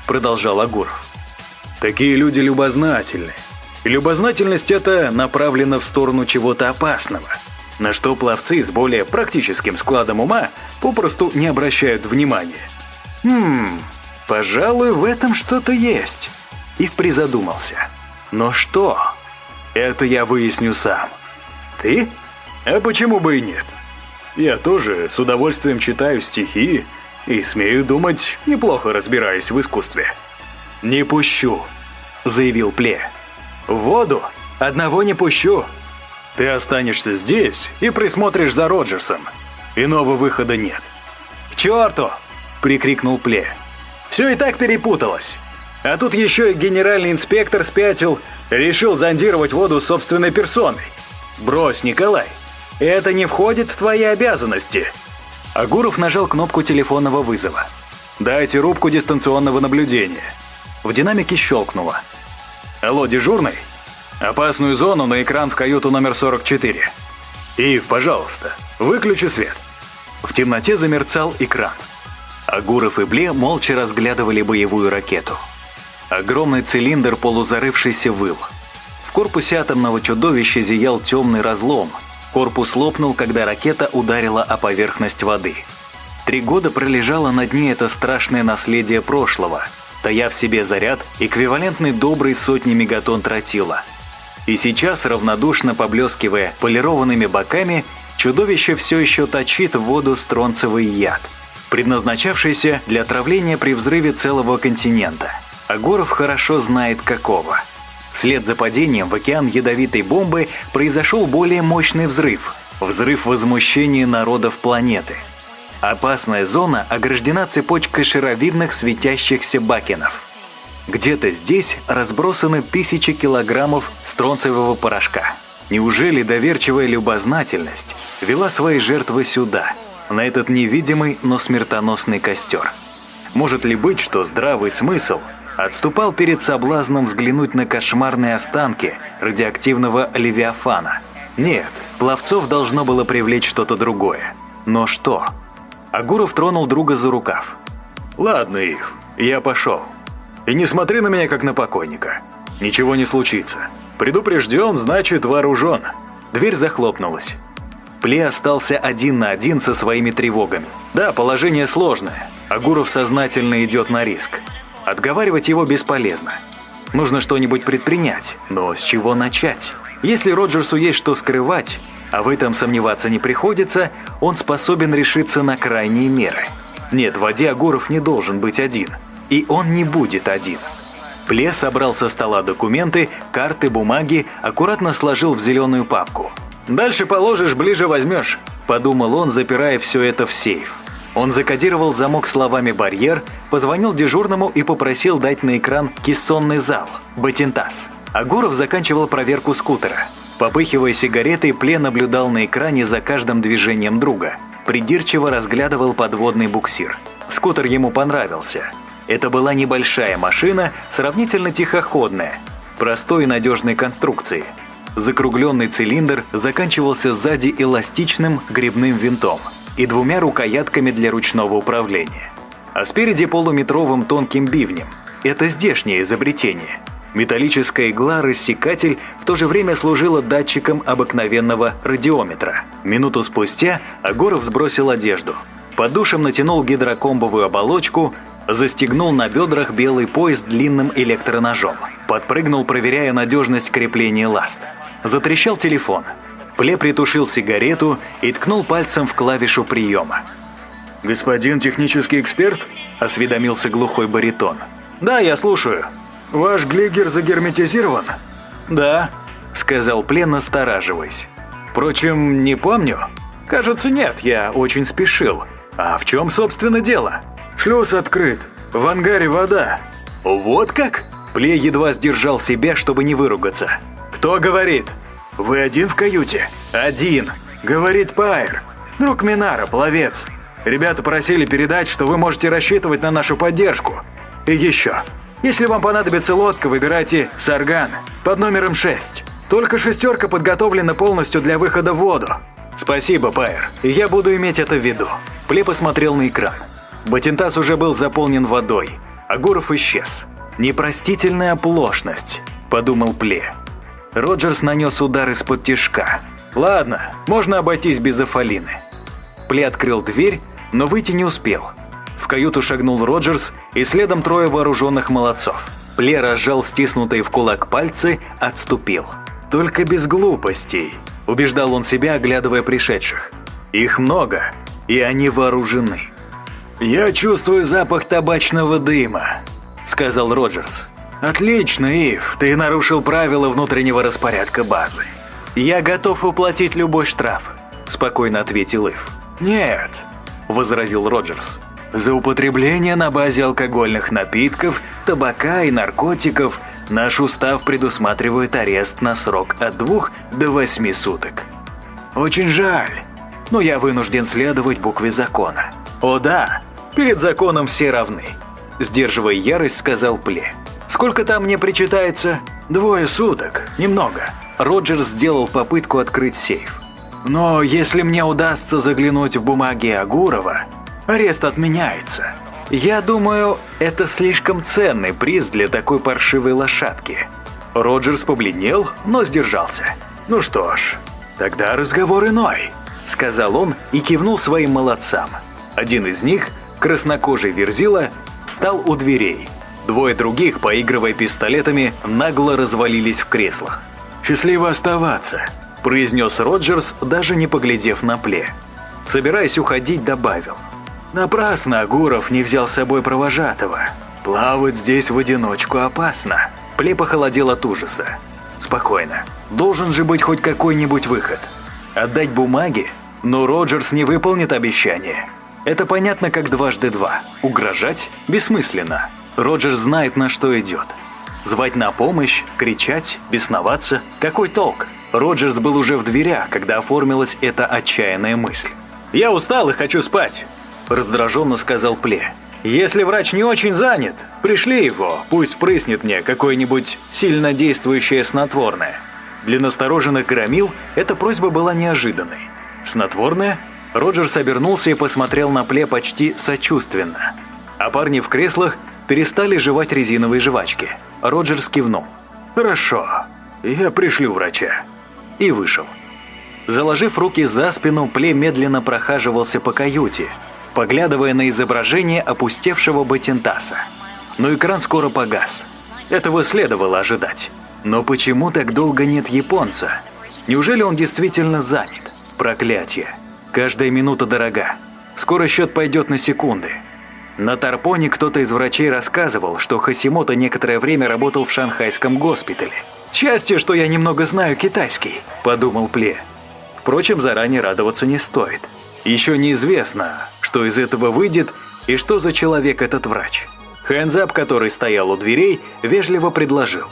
продолжал Агуров. Такие люди любознательны. И любознательность эта направлена в сторону чего-то опасного, на что пловцы с более практическим складом ума попросту не обращают внимания. Хм, пожалуй, в этом что-то есть. И призадумался. Но что? Это я выясню сам. Ты? А почему бы и нет? Я тоже с удовольствием читаю стихи и, смею думать, неплохо разбираюсь в искусстве. «Не пущу», — заявил Пле. «В воду одного не пущу. Ты останешься здесь и присмотришь за Роджерсом. Иного выхода нет». «К черту!» — прикрикнул Пле. «Все и так перепуталось. А тут еще и генеральный инспектор спятил, решил зондировать воду собственной персоной. Брось, Николай, это не входит в твои обязанности. Агуров нажал кнопку телефонного вызова. Дайте рубку дистанционного наблюдения. В динамике щелкнуло. Алло, дежурный? Опасную зону на экран в каюту номер 44. Ив, пожалуйста, выключи свет. В темноте замерцал экран. Агуров и Бле молча разглядывали боевую ракету. Огромный цилиндр, полузарывшийся, выл. В корпусе атомного чудовища зиял темный разлом. Корпус лопнул, когда ракета ударила о поверхность воды. Три года пролежало на дне это страшное наследие прошлого, тая в себе заряд, эквивалентный доброй сотни мегатонн тротила. И сейчас, равнодушно поблескивая полированными боками, чудовище все еще точит в воду стронцевый яд, предназначавшийся для отравления при взрыве целого континента – Агоров хорошо знает какого. Вслед за падением в океан ядовитой бомбы произошел более мощный взрыв. Взрыв возмущения народов планеты. Опасная зона ограждена цепочкой шаровидных светящихся бакенов. Где-то здесь разбросаны тысячи килограммов стронцевого порошка. Неужели доверчивая любознательность вела свои жертвы сюда, на этот невидимый, но смертоносный костер? Может ли быть, что здравый смысл – отступал перед соблазном взглянуть на кошмарные останки радиоактивного Левиафана. Нет, пловцов должно было привлечь что-то другое. Но что? Агуров тронул друга за рукав. «Ладно, Ив, я пошел. И не смотри на меня, как на покойника. Ничего не случится. Предупрежден, значит вооружен». Дверь захлопнулась. Пле остался один на один со своими тревогами. Да, положение сложное. Агуров сознательно идет на риск. Отговаривать его бесполезно. Нужно что-нибудь предпринять, но с чего начать? Если Роджерсу есть что скрывать, а в этом сомневаться не приходится, он способен решиться на крайние меры. Нет, в воде Агуров не должен быть один. И он не будет один. Пле собрал со стола документы, карты, бумаги, аккуратно сложил в зеленую папку. «Дальше положишь, ближе возьмешь», – подумал он, запирая все это в сейф. Он закодировал замок словами «барьер», позвонил дежурному и попросил дать на экран кессонный зал «Батентас». Агуров заканчивал проверку скутера. Попыхивая сигаретой, Пле наблюдал на экране за каждым движением друга. Придирчиво разглядывал подводный буксир. Скутер ему понравился. Это была небольшая машина, сравнительно тихоходная, простой и надежной конструкции. Закругленный цилиндр заканчивался сзади эластичным грибным винтом – и двумя рукоятками для ручного управления. А спереди полуметровым тонким бивнем. Это здешнее изобретение. Металлическая игла-рассекатель в то же время служила датчиком обыкновенного радиометра. Минуту спустя Агоров сбросил одежду. Под душем натянул гидрокомбовую оболочку, застегнул на бедрах белый пояс длинным электроножом. Подпрыгнул, проверяя надежность крепления ласт. Затрещал телефон – Пле притушил сигарету и ткнул пальцем в клавишу приема. «Господин технический эксперт?» – осведомился глухой баритон. «Да, я слушаю». «Ваш глигер загерметизирован?» «Да», – сказал Плен, настораживаясь. «Впрочем, не помню. Кажется, нет, я очень спешил. А в чем, собственно, дело?» «Шлюз открыт. В ангаре вода». «Вот как?» Пле едва сдержал себя, чтобы не выругаться. «Кто говорит?» «Вы один в каюте?» «Один», — говорит Пайер. «Друг Минара, пловец. Ребята просили передать, что вы можете рассчитывать на нашу поддержку. И еще. Если вам понадобится лодка, выбирайте Сарган под номером 6. Только шестерка подготовлена полностью для выхода в воду». «Спасибо, Пайер. Я буду иметь это в виду». Пле посмотрел на экран. Батентас уже был заполнен водой. а Гуров исчез. «Непростительная оплошность», — подумал Пле. Роджерс нанес удар из-под тишка. «Ладно, можно обойтись без Афалины». Пли открыл дверь, но выйти не успел. В каюту шагнул Роджерс и следом трое вооруженных молодцов. Пле разжал стиснутые в кулак пальцы, отступил. «Только без глупостей», – убеждал он себя, оглядывая пришедших. «Их много, и они вооружены». «Я чувствую запах табачного дыма», – сказал Роджерс. «Отлично, Ив, ты нарушил правила внутреннего распорядка базы. Я готов уплатить любой штраф», – спокойно ответил Ив. «Нет», – возразил Роджерс. «За употребление на базе алкогольных напитков, табака и наркотиков наш устав предусматривает арест на срок от двух до восьми суток. Очень жаль, но я вынужден следовать букве закона. О да, перед законом все равны», – сдерживая ярость, сказал Пле. Сколько там мне причитается? Двое суток. Немного. Роджерс сделал попытку открыть сейф. Но если мне удастся заглянуть в бумаги Агурова, арест отменяется. Я думаю, это слишком ценный приз для такой паршивой лошадки. Роджерс побледнел, но сдержался. Ну что ж, тогда разговор иной, сказал он и кивнул своим молодцам. Один из них, краснокожий Верзила, встал у дверей – Двое других, поигрывая пистолетами, нагло развалились в креслах. «Счастливо оставаться», – произнес Роджерс, даже не поглядев на Пле. Собираясь уходить, добавил. «Напрасно Агуров не взял с собой провожатого. Плавать здесь в одиночку опасно». Пле похолодел от ужаса. «Спокойно. Должен же быть хоть какой-нибудь выход. Отдать бумаги? Но Роджерс не выполнит обещание. Это понятно как дважды два. Угрожать бессмысленно». Роджер знает, на что идет. Звать на помощь, кричать, бесноваться – какой толк? Роджерс был уже в дверях, когда оформилась эта отчаянная мысль. «Я устал и хочу спать», – раздраженно сказал Пле. «Если врач не очень занят, пришли его, пусть прыснет мне какое-нибудь сильно действующее снотворное». Для настороженных громил эта просьба была неожиданной. «Снотворное?» Роджерс обернулся и посмотрел на Пле почти сочувственно. А парни в креслах – перестали жевать резиновые жвачки. Роджер кивнул. «Хорошо, я пришлю врача». И вышел. Заложив руки за спину, Пле медленно прохаживался по каюте, поглядывая на изображение опустевшего Батентаса. Но экран скоро погас. Этого следовало ожидать. Но почему так долго нет японца? Неужели он действительно занят? Проклятие. Каждая минута дорога. Скоро счет пойдет на секунды. На Тарпоне кто-то из врачей рассказывал, что Хасимото некоторое время работал в шанхайском госпитале. «Счастье, что я немного знаю китайский», – подумал Пле. Впрочем, заранее радоваться не стоит. Еще неизвестно, что из этого выйдет и что за человек этот врач. Хэнзап, который стоял у дверей, вежливо предложил.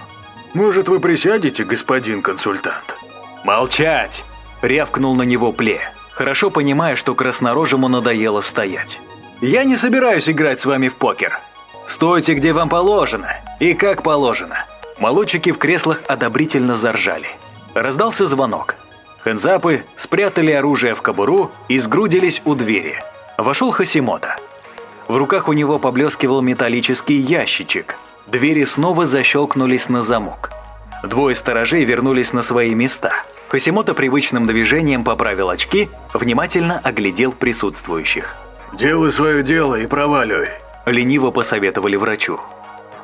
«Может, вы присядете, господин консультант?» «Молчать!» – рявкнул на него Пле, хорошо понимая, что краснорожему надоело стоять. «Я не собираюсь играть с вами в покер. Стойте, где вам положено и как положено». Молодчики в креслах одобрительно заржали. Раздался звонок. Хэнзапы спрятали оружие в кобуру и сгрудились у двери. Вошел Хасимота. В руках у него поблескивал металлический ящичек. Двери снова защелкнулись на замок. Двое сторожей вернулись на свои места. Хасимота привычным движением поправил очки, внимательно оглядел присутствующих. «Делай свое дело и проваливай», – лениво посоветовали врачу.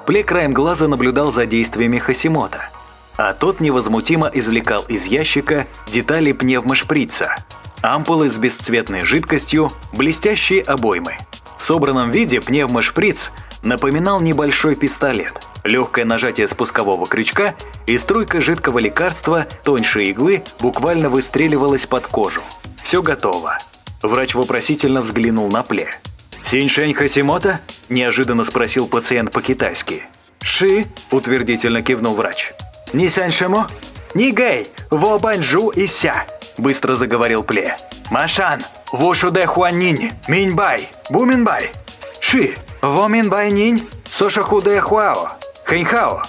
Пле краем глаза наблюдал за действиями Хасимота, а тот невозмутимо извлекал из ящика детали пневмошприца, ампулы с бесцветной жидкостью, блестящие обоймы – в собранном виде пневмошприц напоминал небольшой пистолет. Легкое нажатие спускового крючка и струйка жидкого лекарства тоньше иглы буквально выстреливалась под кожу. Все готово. Врач вопросительно взглянул на пле. «Синьшень Хасимото?» – неожиданно спросил пациент по-китайски. «Ши», – утвердительно кивнул врач. «Ни Сяньшемо?» «Ни Гэй, Во Баньжу и Ся», – быстро заговорил Пле. «Машан, Вошуде Хуаннинь, Миньбай, Буминбай, Ши, Воминбай Нинь, Сошахуде Хуао, Хэньхао.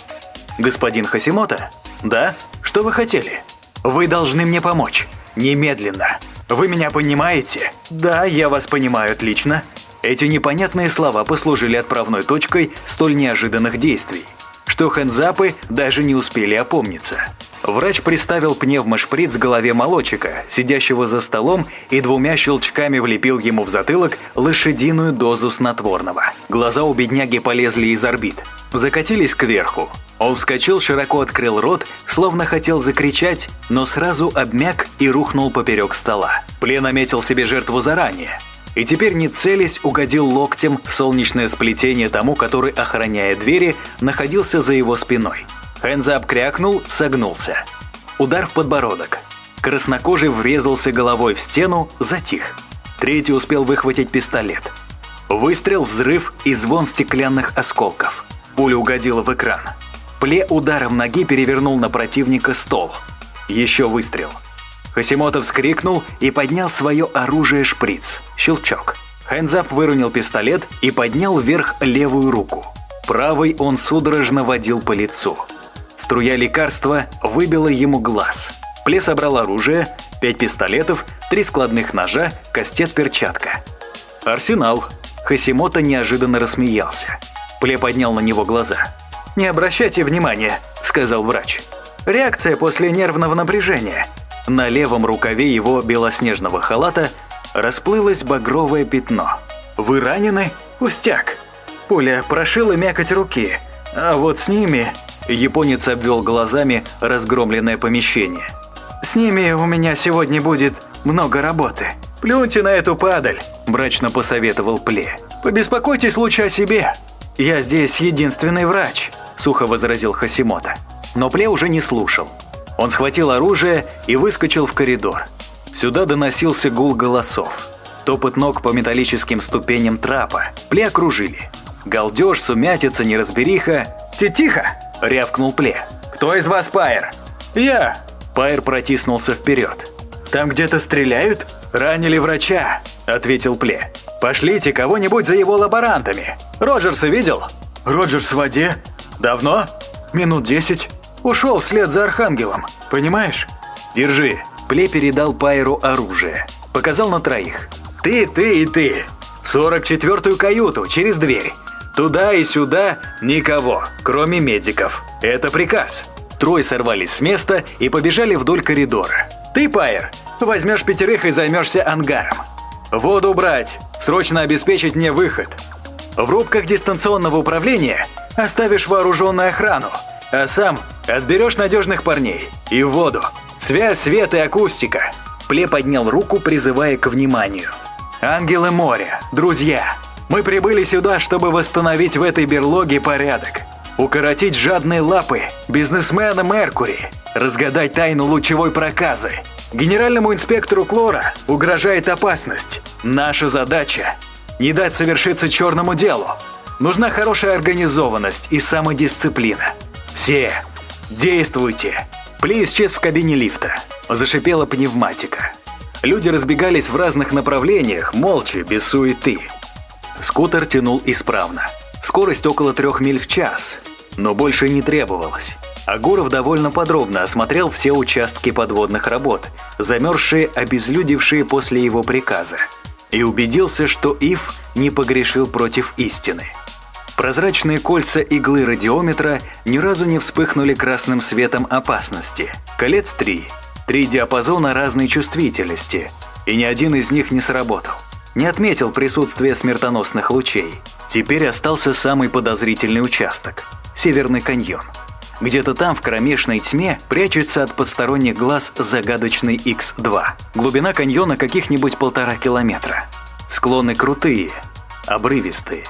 Господин Хасимото? Да? Что вы хотели? Вы должны мне помочь. Немедленно. Вы меня понимаете? Да, я вас понимаю отлично. Эти непонятные слова послужили отправной точкой столь неожиданных действий, что хэнзапы даже не успели опомниться. Врач приставил пневмошприц к голове молодчика, сидящего за столом, и двумя щелчками влепил ему в затылок лошадиную дозу снотворного. Глаза у бедняги полезли из орбит, закатились кверху. Он вскочил, широко открыл рот, словно хотел закричать, но сразу обмяк и рухнул поперек стола. Плен наметил себе жертву заранее. И теперь, не целясь, угодил локтем в солнечное сплетение тому, который, охраняя двери, находился за его спиной. Хэнза обкрякнул, согнулся. Удар в подбородок. Краснокожий врезался головой в стену, затих. Третий успел выхватить пистолет. Выстрел, взрыв и звон стеклянных осколков. Пуля угодила в экран. Пле ударом ноги перевернул на противника стол. Еще выстрел. Хасимотов вскрикнул и поднял свое оружие шприц. Щелчок. Хэнзап выронил пистолет и поднял вверх левую руку. Правой он судорожно водил по лицу. Струя лекарства выбила ему глаз. Пле собрал оружие, пять пистолетов, три складных ножа, кастет-перчатка. «Арсенал». Хасимото неожиданно рассмеялся. Пле поднял на него глаза. «Не обращайте внимания», — сказал врач. «Реакция после нервного напряжения». На левом рукаве его белоснежного халата расплылось багровое пятно. «Вы ранены? Пустяк!» Пуля прошила мякоть руки, а вот с ними Японец обвел глазами разгромленное помещение. «С ними у меня сегодня будет много работы. Плюньте на эту падаль», – брачно посоветовал Пле. «Побеспокойтесь лучше о себе. Я здесь единственный врач», – сухо возразил Хасимото. Но Пле уже не слушал. Он схватил оружие и выскочил в коридор. Сюда доносился гул голосов. Топот ног по металлическим ступеням трапа. Пле окружили. Галдеж, сумятица, неразбериха. «Тихо!» – рявкнул Пле. «Кто из вас Пайер?» «Я!» Пайер протиснулся вперед. «Там где-то стреляют?» «Ранили врача», – ответил Пле. «Пошлите кого-нибудь за его лаборантами. Роджерса видел?» «Роджерс в воде? Давно?» «Минут десять. Ушел вслед за Архангелом. Понимаешь?» «Держи». Пле передал Пайеру оружие. Показал на троих. «Ты, ты и ты. Сорок четвертую каюту, через дверь. Туда и сюда никого, кроме медиков. Это приказ. Трое сорвались с места и побежали вдоль коридора. Ты, Пайер, возьмешь пятерых и займешься ангаром. Воду брать, срочно обеспечить мне выход. В рубках дистанционного управления оставишь вооруженную охрану, а сам отберешь надежных парней. И воду. Связь, свет и акустика. Пле поднял руку, призывая к вниманию. Ангелы моря, друзья, Мы прибыли сюда, чтобы восстановить в этой берлоге порядок. Укоротить жадные лапы бизнесмена Меркури. Разгадать тайну лучевой проказы. Генеральному инспектору Клора угрожает опасность. Наша задача – не дать совершиться черному делу. Нужна хорошая организованность и самодисциплина. Все, действуйте. Пли исчез в кабине лифта. Зашипела пневматика. Люди разбегались в разных направлениях, молча, без суеты. Скутер тянул исправно. Скорость около трех миль в час, но больше не требовалось. Агуров довольно подробно осмотрел все участки подводных работ, замерзшие, обезлюдевшие после его приказа, и убедился, что Ив не погрешил против истины. Прозрачные кольца иглы радиометра ни разу не вспыхнули красным светом опасности. Колец три, три диапазона разной чувствительности, и ни один из них не сработал. Не отметил присутствие смертоносных лучей. Теперь остался самый подозрительный участок – Северный каньон. Где-то там в кромешной тьме прячется от посторонних глаз загадочный X2. Глубина каньона каких-нибудь полтора километра. Склоны крутые, обрывистые.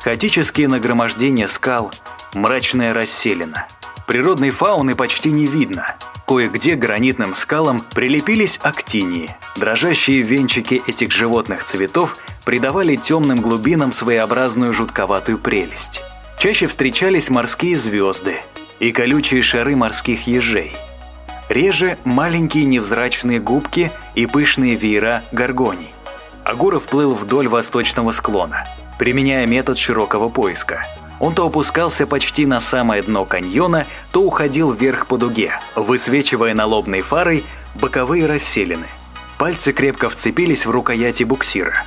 Хаотические нагромождения скал, мрачная расселена. Природной фауны почти не видно. Кое-где гранитным скалам прилепились актинии. Дрожащие венчики этих животных цветов придавали темным глубинам своеобразную жутковатую прелесть. Чаще встречались морские звезды и колючие шары морских ежей. Реже маленькие невзрачные губки и пышные веера горгоний. Агуров плыл вдоль восточного склона – применяя метод широкого поиска. Он то опускался почти на самое дно каньона, то уходил вверх по дуге, высвечивая налобной фарой боковые расселины. Пальцы крепко вцепились в рукояти буксира.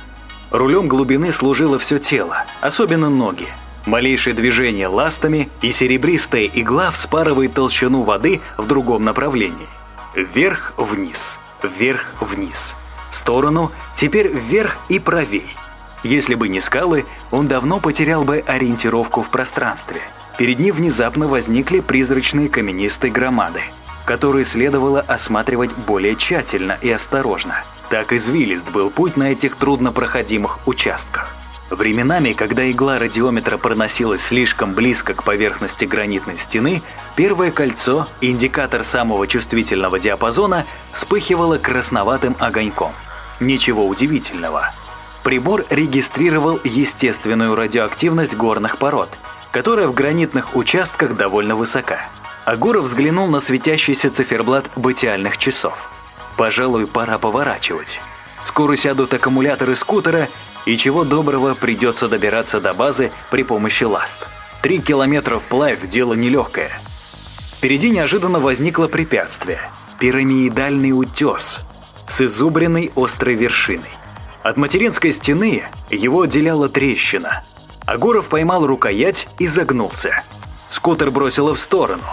Рулем глубины служило все тело, особенно ноги. Малейшее движение ластами, и серебристая игла вспарывает толщину воды в другом направлении. Вверх-вниз, вверх-вниз. В сторону, теперь вверх и правей. Если бы не скалы, он давно потерял бы ориентировку в пространстве. Перед ним внезапно возникли призрачные каменистые громады, которые следовало осматривать более тщательно и осторожно. Так извилист был путь на этих труднопроходимых участках. Временами, когда игла радиометра проносилась слишком близко к поверхности гранитной стены, первое кольцо, индикатор самого чувствительного диапазона, вспыхивало красноватым огоньком. Ничего удивительного – Прибор регистрировал естественную радиоактивность горных пород, которая в гранитных участках довольно высока. Агуров взглянул на светящийся циферблат бытиальных часов. Пожалуй, пора поворачивать. Скоро сядут аккумуляторы скутера, и чего доброго придется добираться до базы при помощи ласт. Три километра вплавь – дело нелегкое. Впереди неожиданно возникло препятствие – пирамидальный утес с изубренной острой вершиной. От материнской стены его отделяла трещина. Агуров поймал рукоять и загнулся. Скутер бросило в сторону.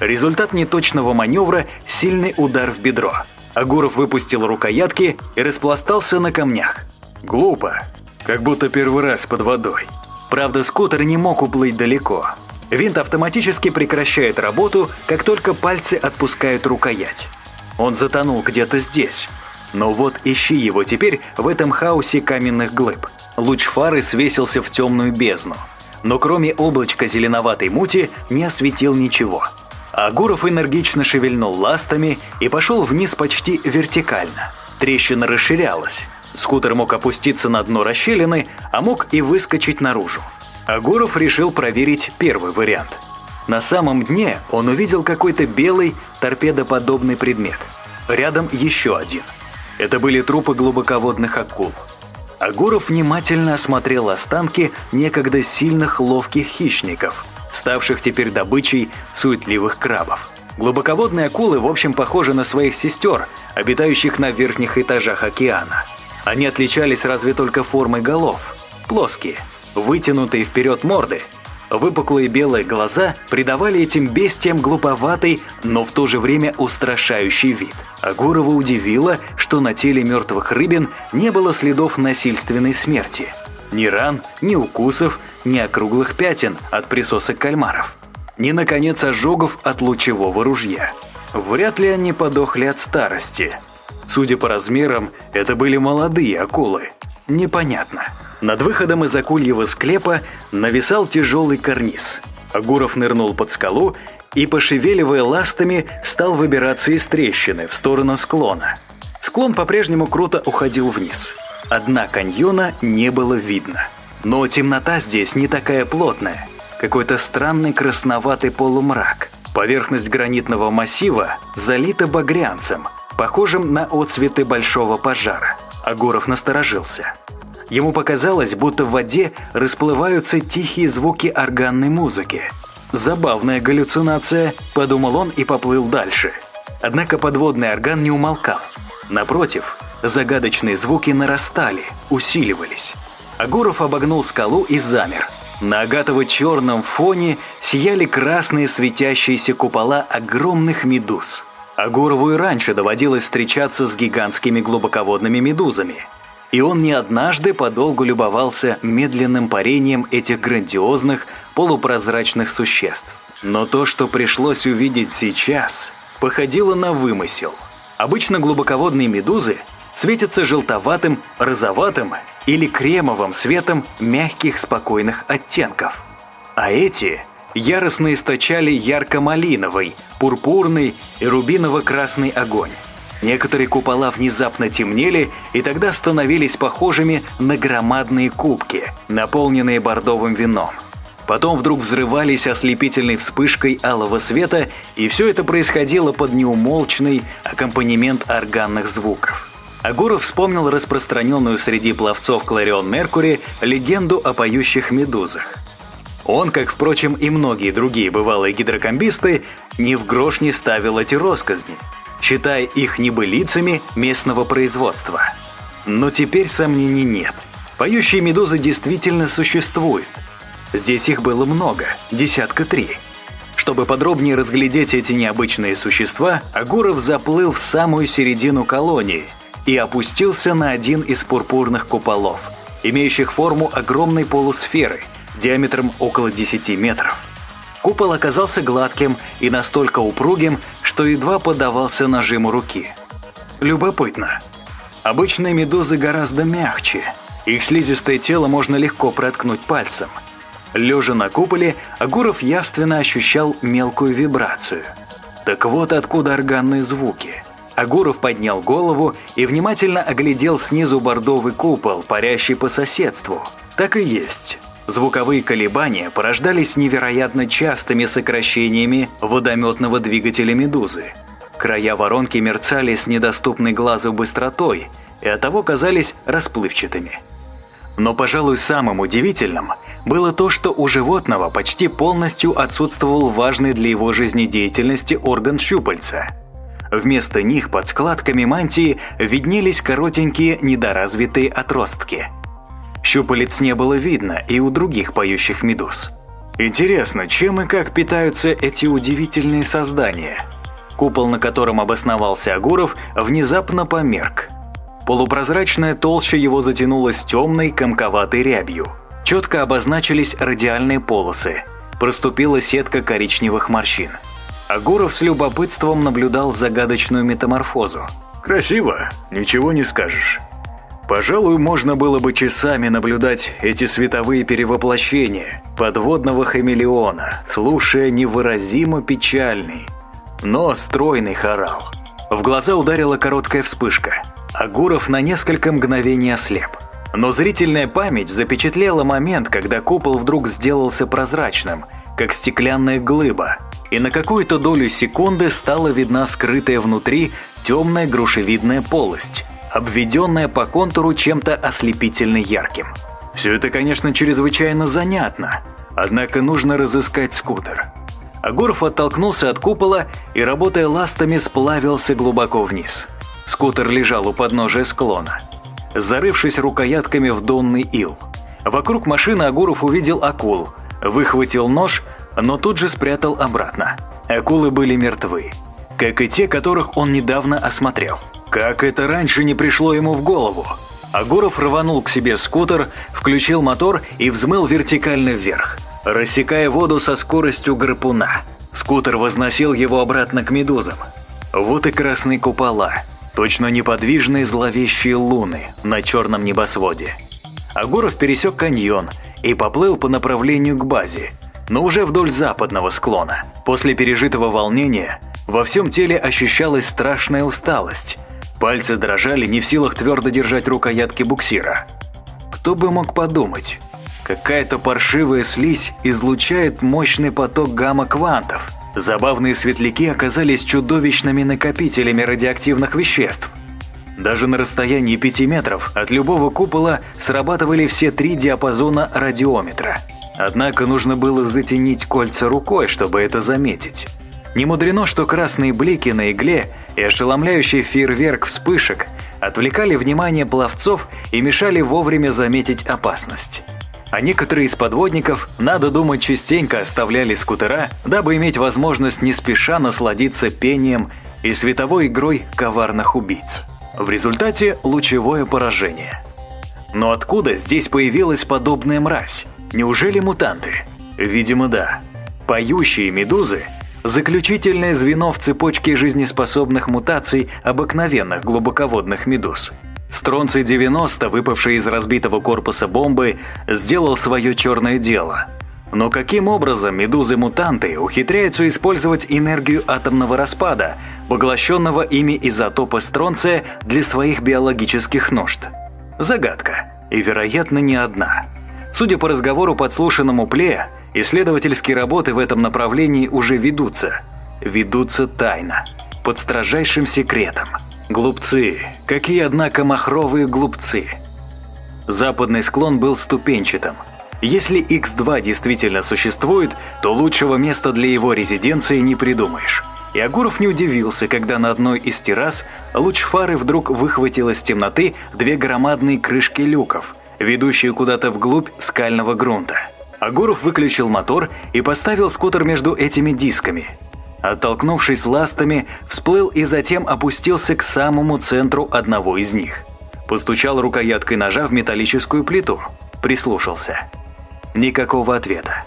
Результат неточного маневра – сильный удар в бедро. Агуров выпустил рукоятки и распластался на камнях. Глупо. Как будто первый раз под водой. Правда, скутер не мог уплыть далеко. Винт автоматически прекращает работу, как только пальцы отпускают рукоять. Он затонул где-то здесь, но вот ищи его теперь в этом хаосе каменных глыб. Луч фары свесился в темную бездну. Но кроме облачка зеленоватой мути не осветил ничего. Агуров энергично шевельнул ластами и пошел вниз почти вертикально. Трещина расширялась. Скутер мог опуститься на дно расщелины, а мог и выскочить наружу. Агуров решил проверить первый вариант. На самом дне он увидел какой-то белый торпедоподобный предмет. Рядом еще один – это были трупы глубоководных акул. Агуров внимательно осмотрел останки некогда сильных ловких хищников, ставших теперь добычей суетливых крабов. Глубоководные акулы, в общем, похожи на своих сестер, обитающих на верхних этажах океана. Они отличались разве только формой голов. Плоские, вытянутые вперед морды – Выпуклые белые глаза придавали этим бестиям глуповатый, но в то же время устрашающий вид. Агурова удивило, что на теле мертвых рыбин не было следов насильственной смерти. Ни ран, ни укусов, ни округлых пятен от присосок кальмаров. Ни, наконец, ожогов от лучевого ружья. Вряд ли они подохли от старости. Судя по размерам, это были молодые акулы. Непонятно. Над выходом из акульего склепа нависал тяжелый карниз. Агуров нырнул под скалу и, пошевеливая ластами, стал выбираться из трещины в сторону склона. Склон по-прежнему круто уходил вниз. Одна каньона не было видно. Но темнота здесь не такая плотная. Какой-то странный красноватый полумрак. Поверхность гранитного массива залита багрянцем, похожим на отцветы большого пожара. Агуров насторожился. Ему показалось, будто в воде расплываются тихие звуки органной музыки. «Забавная галлюцинация», – подумал он и поплыл дальше. Однако подводный орган не умолкал. Напротив, загадочные звуки нарастали, усиливались. Агуров обогнул скалу и замер. На агатово-черном фоне сияли красные светящиеся купола огромных медуз. Агурову и раньше доводилось встречаться с гигантскими глубоководными медузами – и он не однажды подолгу любовался медленным парением этих грандиозных полупрозрачных существ. Но то, что пришлось увидеть сейчас, походило на вымысел. Обычно глубоководные медузы светятся желтоватым, розоватым или кремовым светом мягких спокойных оттенков. А эти яростно источали ярко-малиновый, пурпурный и рубиново-красный огонь. Некоторые купола внезапно темнели и тогда становились похожими на громадные кубки, наполненные бордовым вином. Потом вдруг взрывались ослепительной вспышкой алого света, и все это происходило под неумолчный аккомпанемент органных звуков. Агуров вспомнил распространенную среди пловцов Кларион Меркури легенду о поющих медузах. Он, как, впрочем, и многие другие бывалые гидрокомбисты, ни в грош не ставил эти росказни – считая их небылицами местного производства. Но теперь сомнений нет. Поющие медузы действительно существуют. Здесь их было много, десятка три. Чтобы подробнее разглядеть эти необычные существа, Агуров заплыл в самую середину колонии и опустился на один из пурпурных куполов, имеющих форму огромной полусферы диаметром около 10 метров. Купол оказался гладким и настолько упругим, что едва поддавался нажиму руки. Любопытно. Обычные медузы гораздо мягче. Их слизистое тело можно легко проткнуть пальцем. Лежа на куполе, Агуров явственно ощущал мелкую вибрацию. Так вот откуда органные звуки. Агуров поднял голову и внимательно оглядел снизу бордовый купол, парящий по соседству. Так и есть. Звуковые колебания порождались невероятно частыми сокращениями водометного двигателя «Медузы». Края воронки мерцали с недоступной глазу быстротой и оттого казались расплывчатыми. Но, пожалуй, самым удивительным было то, что у животного почти полностью отсутствовал важный для его жизнедеятельности орган щупальца. Вместо них под складками мантии виднелись коротенькие недоразвитые отростки – Щупалец не было видно и у других поющих медуз. Интересно, чем и как питаются эти удивительные создания? Купол, на котором обосновался Агуров, внезапно померк. Полупрозрачная толща его затянулась темной комковатой рябью. Четко обозначились радиальные полосы. Проступила сетка коричневых морщин. Агуров с любопытством наблюдал загадочную метаморфозу. «Красиво, ничего не скажешь. Пожалуй, можно было бы часами наблюдать эти световые перевоплощения подводного хамелеона, слушая невыразимо печальный, но стройный хорал. В глаза ударила короткая вспышка. Агуров на несколько мгновений ослеп. Но зрительная память запечатлела момент, когда купол вдруг сделался прозрачным, как стеклянная глыба, и на какую-то долю секунды стала видна скрытая внутри темная грушевидная полость – обведенная по контуру чем-то ослепительно ярким. Все это, конечно, чрезвычайно занятно, однако нужно разыскать скутер. Агуров оттолкнулся от купола и, работая ластами, сплавился глубоко вниз. Скутер лежал у подножия склона, зарывшись рукоятками в донный ил. Вокруг машины Агуров увидел акул, выхватил нож, но тут же спрятал обратно. Акулы были мертвы, как и те, которых он недавно осмотрел. Как это раньше не пришло ему в голову? Агуров рванул к себе скутер, включил мотор и взмыл вертикально вверх, рассекая воду со скоростью гарпуна. Скутер возносил его обратно к медузам. Вот и красные купола. точно неподвижные зловещие луны на черном небосводе. Агуров пересек каньон и поплыл по направлению к базе, но уже вдоль западного склона. После пережитого волнения во всем теле ощущалась страшная усталость. Пальцы дрожали, не в силах твердо держать рукоятки буксира. Кто бы мог подумать? Какая-то паршивая слизь излучает мощный поток гамма-квантов. Забавные светляки оказались чудовищными накопителями радиоактивных веществ. Даже на расстоянии 5 метров от любого купола срабатывали все три диапазона радиометра. Однако нужно было затенить кольца рукой, чтобы это заметить. Не мудрено, что красные блики на игле и ошеломляющий фейерверк вспышек отвлекали внимание пловцов и мешали вовремя заметить опасность а некоторые из подводников, надо думать, частенько оставляли скутера, дабы иметь возможность не спеша насладиться пением и световой игрой коварных убийц. В результате лучевое поражение. Но откуда здесь появилась подобная мразь? Неужели мутанты? Видимо, да. Поющие медузы – заключительное звено в цепочке жизнеспособных мутаций обыкновенных глубоководных медуз – Стронций-90, выпавший из разбитого корпуса бомбы, сделал свое черное дело. Но каким образом медузы-мутанты ухитряются использовать энергию атомного распада, поглощенного ими изотопа стронция для своих биологических нужд? Загадка. И, вероятно, не одна. Судя по разговору, подслушанному Пле, исследовательские работы в этом направлении уже ведутся. Ведутся тайно, под строжайшим секретом – Глупцы. Какие, однако, махровые глупцы. Западный склон был ступенчатым. Если X2 действительно существует, то лучшего места для его резиденции не придумаешь. И Агуров не удивился, когда на одной из террас луч фары вдруг выхватил из темноты две громадные крышки люков, ведущие куда-то вглубь скального грунта. Агуров выключил мотор и поставил скутер между этими дисками – Оттолкнувшись ластами, всплыл и затем опустился к самому центру одного из них. Постучал рукояткой ножа в металлическую плиту. Прислушался. Никакого ответа.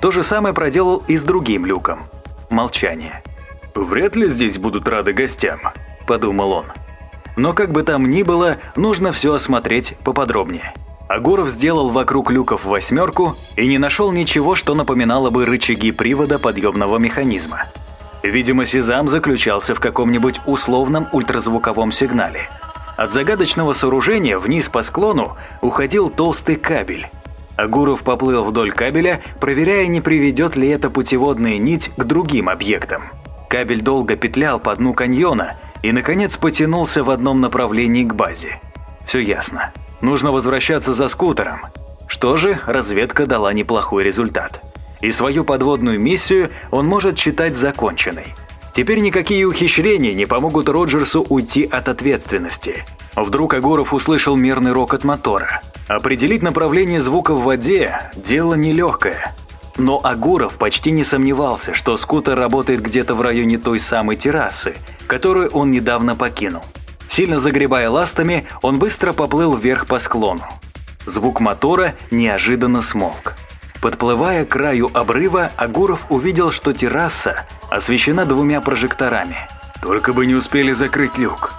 То же самое проделал и с другим люком. Молчание. «Вряд ли здесь будут рады гостям», – подумал он. Но как бы там ни было, нужно все осмотреть поподробнее. Агуров сделал вокруг люков восьмерку и не нашел ничего, что напоминало бы рычаги привода подъемного механизма. Видимо, сезам заключался в каком-нибудь условном ультразвуковом сигнале. От загадочного сооружения вниз по склону уходил толстый кабель. Агуров поплыл вдоль кабеля, проверяя, не приведет ли эта путеводная нить к другим объектам. Кабель долго петлял по дну каньона и, наконец, потянулся в одном направлении к базе. Все ясно. Нужно возвращаться за скутером. Что же, разведка дала неплохой результат и свою подводную миссию он может считать законченной. Теперь никакие ухищрения не помогут Роджерсу уйти от ответственности. Вдруг Агуров услышал мерный рокот мотора. Определить направление звука в воде – дело нелегкое. Но Агуров почти не сомневался, что скутер работает где-то в районе той самой террасы, которую он недавно покинул. Сильно загребая ластами, он быстро поплыл вверх по склону. Звук мотора неожиданно смолк. Подплывая к краю обрыва, Агуров увидел, что терраса освещена двумя прожекторами. Только бы не успели закрыть люк.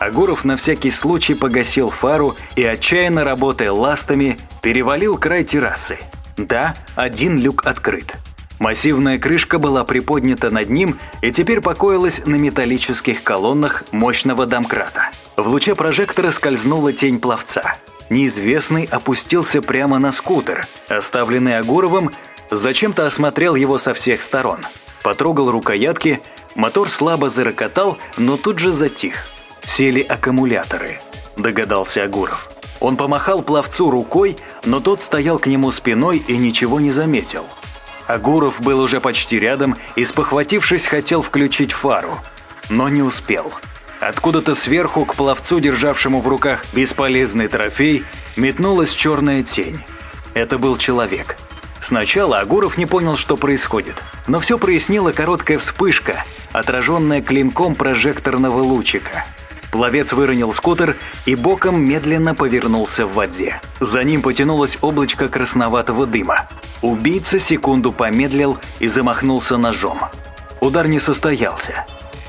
Агуров на всякий случай погасил фару и, отчаянно работая ластами, перевалил край террасы. Да, один люк открыт. Массивная крышка была приподнята над ним и теперь покоилась на металлических колоннах мощного домкрата. В луче прожектора скользнула тень пловца – неизвестный опустился прямо на скутер, оставленный Агуровым, зачем-то осмотрел его со всех сторон. Потрогал рукоятки, мотор слабо зарокотал, но тут же затих. Сели аккумуляторы, догадался Агуров. Он помахал пловцу рукой, но тот стоял к нему спиной и ничего не заметил. Агуров был уже почти рядом и, спохватившись, хотел включить фару, но не успел. Откуда-то сверху к пловцу, державшему в руках бесполезный трофей, метнулась черная тень. Это был человек. Сначала Агуров не понял, что происходит, но все прояснила короткая вспышка, отраженная клинком прожекторного лучика. Пловец выронил скутер и боком медленно повернулся в воде. За ним потянулось облачко красноватого дыма. Убийца секунду помедлил и замахнулся ножом. Удар не состоялся.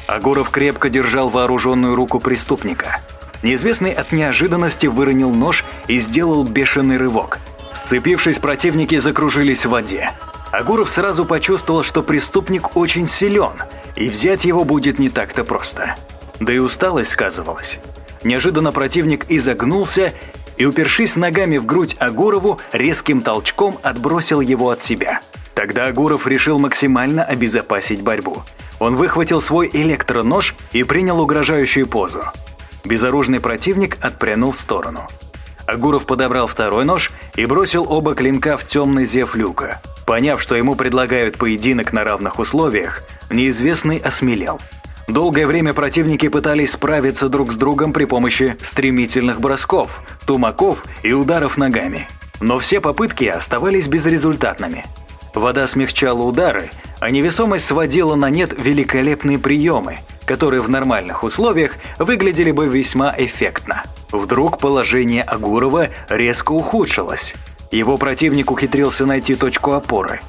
Агуров крепко держал вооруженную руку преступника. Неизвестный от неожиданности выронил нож и сделал бешеный рывок. Сцепившись, противники закружились в воде. Агуров сразу почувствовал, что преступник очень силен, и взять его будет не так-то просто. Да и усталость сказывалась. Неожиданно противник изогнулся и, упершись ногами в грудь Агурову, резким толчком отбросил его от себя. Тогда Агуров решил максимально обезопасить борьбу. Он выхватил свой электронож и принял угрожающую позу. Безоружный противник отпрянул в сторону. Агуров подобрал второй нож и бросил оба клинка в темный зев люка. Поняв, что ему предлагают поединок на равных условиях, неизвестный осмелел. Долгое время противники пытались справиться друг с другом при помощи стремительных бросков, тумаков и ударов ногами. Но все попытки оставались безрезультатными. Вода смягчала удары, а невесомость сводила на нет великолепные приемы, которые в нормальных условиях выглядели бы весьма эффектно. Вдруг положение Агурова резко ухудшилось. Его противник ухитрился найти точку опоры.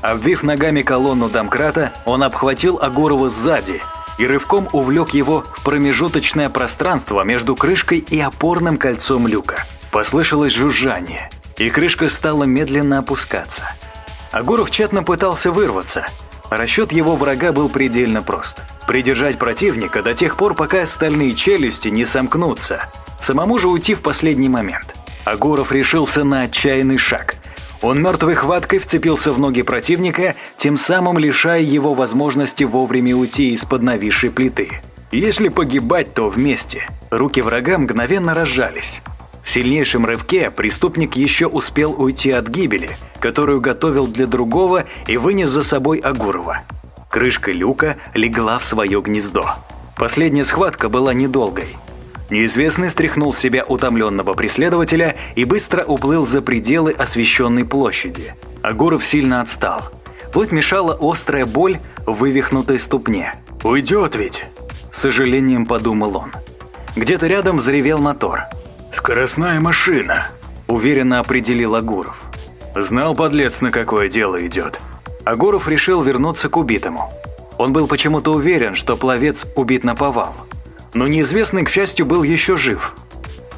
Обвив ногами колонну домкрата, он обхватил Агурова сзади и рывком увлек его в промежуточное пространство между крышкой и опорным кольцом люка. Послышалось жужжание, и крышка стала медленно опускаться. Агуров тщетно пытался вырваться. Расчет его врага был предельно прост. Придержать противника до тех пор, пока остальные челюсти не сомкнутся. Самому же уйти в последний момент – Агуров решился на отчаянный шаг. Он мертвой хваткой вцепился в ноги противника, тем самым лишая его возможности вовремя уйти из-под нависшей плиты. Если погибать, то вместе. Руки врага мгновенно разжались. В сильнейшем рывке преступник еще успел уйти от гибели, которую готовил для другого и вынес за собой Агурова. Крышка люка легла в свое гнездо. Последняя схватка была недолгой. Неизвестный стряхнул себя утомленного преследователя и быстро уплыл за пределы освещенной площади. Агуров сильно отстал. Плыть мешала острая боль в вывихнутой ступне. «Уйдет ведь!» – с сожалением подумал он. Где-то рядом взревел мотор. «Скоростная машина», – уверенно определил Агуров. «Знал, подлец, на какое дело идет». Агуров решил вернуться к убитому. Он был почему-то уверен, что пловец убит на повал – но неизвестный, к счастью, был еще жив.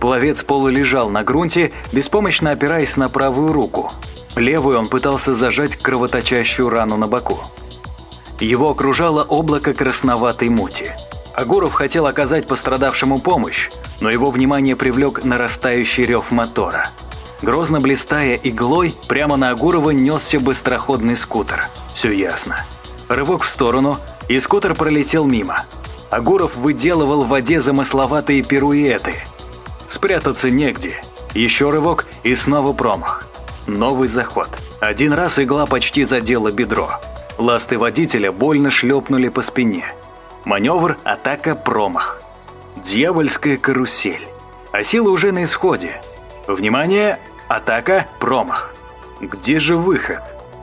Пловец полулежал на грунте, беспомощно опираясь на правую руку. Левую он пытался зажать кровоточащую рану на боку. Его окружало облако красноватой мути. Агуров хотел оказать пострадавшему помощь, но его внимание привлек нарастающий рев мотора. Грозно блистая иглой, прямо на Агурова несся быстроходный скутер. Все ясно. Рывок в сторону, и скутер пролетел мимо – Агуров выделывал в воде замысловатые пируэты. Спрятаться негде. Еще рывок и снова промах. Новый заход. Один раз игла почти задела бедро. Ласты водителя больно шлепнули по спине. Маневр, атака, промах. Дьявольская карусель. А сила уже на исходе. Внимание, атака, промах. Где же выход?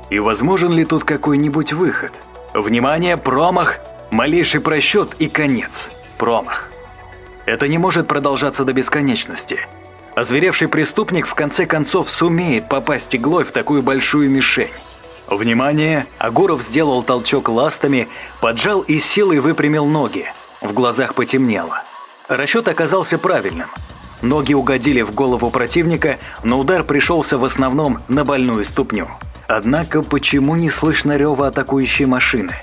И возможен ли тут какой-нибудь выход? Внимание, промах, Малейший просчет и конец. Промах. Это не может продолжаться до бесконечности. Озверевший преступник в конце концов сумеет попасть иглой в такую большую мишень. Внимание! Агуров сделал толчок ластами, поджал и силой выпрямил ноги. В глазах потемнело. Расчет оказался правильным. Ноги угодили в голову противника, но удар пришелся в основном на больную ступню. Однако почему не слышно рева атакующей машины?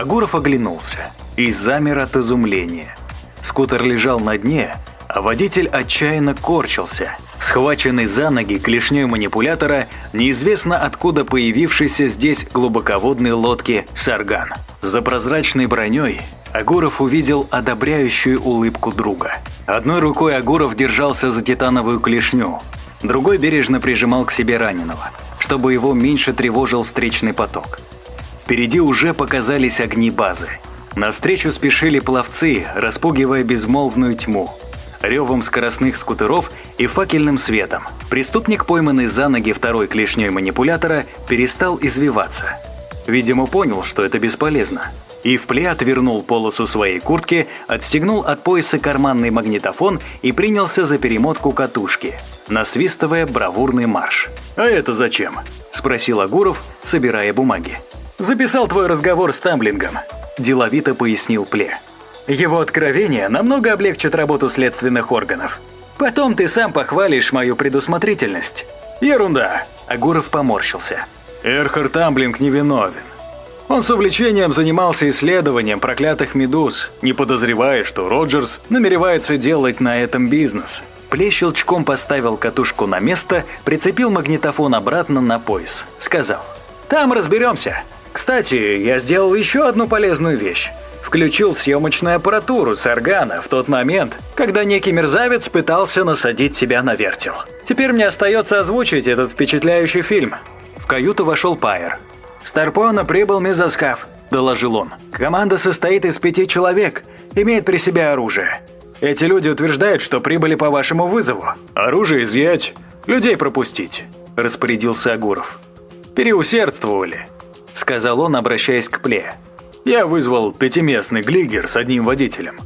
Агуров оглянулся и замер от изумления. Скутер лежал на дне, а водитель отчаянно корчился, схваченный за ноги клешней манипулятора, неизвестно откуда появившейся здесь глубоководной лодки «Сарган». За прозрачной броней Агуров увидел одобряющую улыбку друга. Одной рукой Агуров держался за титановую клешню, другой бережно прижимал к себе раненого, чтобы его меньше тревожил встречный поток. Впереди уже показались огни базы. Навстречу спешили пловцы, распугивая безмолвную тьму. Ревом скоростных скутеров и факельным светом. Преступник, пойманный за ноги второй клешней манипулятора, перестал извиваться. Видимо, понял, что это бесполезно. И в пле отвернул полосу своей куртки, отстегнул от пояса карманный магнитофон и принялся за перемотку катушки, насвистывая бравурный марш. «А это зачем?» – спросил Агуров, собирая бумаги. Записал твой разговор с Тамблингом», – деловито пояснил Пле. Его откровение намного облегчит работу следственных органов. Потом ты сам похвалишь мою предусмотрительность. Ерунда. Агуров поморщился. Эрхард Тамблинг невиновен. Он с увлечением занимался исследованием проклятых медуз, не подозревая, что Роджерс намеревается делать на этом бизнес. Плей щелчком поставил катушку на место, прицепил магнитофон обратно на пояс. Сказал, «Там разберемся. Кстати, я сделал еще одну полезную вещь. Включил съемочную аппаратуру с органа в тот момент, когда некий мерзавец пытался насадить себя на вертел. Теперь мне остается озвучить этот впечатляющий фильм». В каюту вошел Пайер. «Старпона прибыл мезоскаф», – доложил он. «Команда состоит из пяти человек, имеет при себе оружие. Эти люди утверждают, что прибыли по вашему вызову. Оружие изъять, людей пропустить», – распорядился Агуров. «Переусердствовали», – сказал он, обращаясь к Пле. «Я вызвал пятиместный глигер с одним водителем».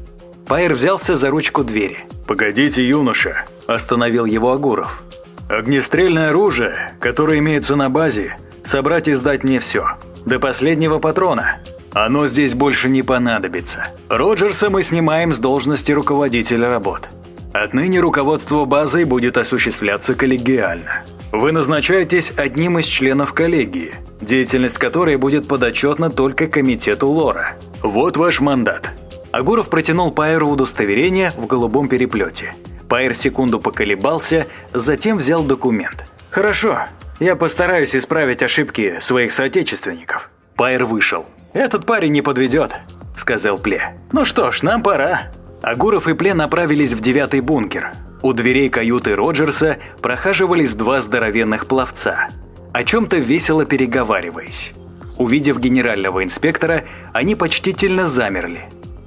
Пайер взялся за ручку двери. «Погодите, юноша», – остановил его Агуров. «Огнестрельное оружие, которое имеется на базе, собрать и сдать мне все. До последнего патрона. Оно здесь больше не понадобится. Роджерса мы снимаем с должности руководителя работ. Отныне руководство базой будет осуществляться коллегиально. Вы назначаетесь одним из членов коллегии, деятельность которой будет подотчетна только комитету Лора. Вот ваш мандат. Агуров протянул Пайеру удостоверение в голубом переплете. Пайер секунду поколебался, затем взял документ. «Хорошо, я постараюсь исправить ошибки своих соотечественников». Пайер вышел. «Этот парень не подведет», — сказал Пле. «Ну что ж, нам пора». Агуров и Пле направились в девятый бункер. У дверей каюты Роджерса прохаживались два здоровенных пловца, о чем-то весело переговариваясь. Увидев генерального инспектора, они почтительно замерли.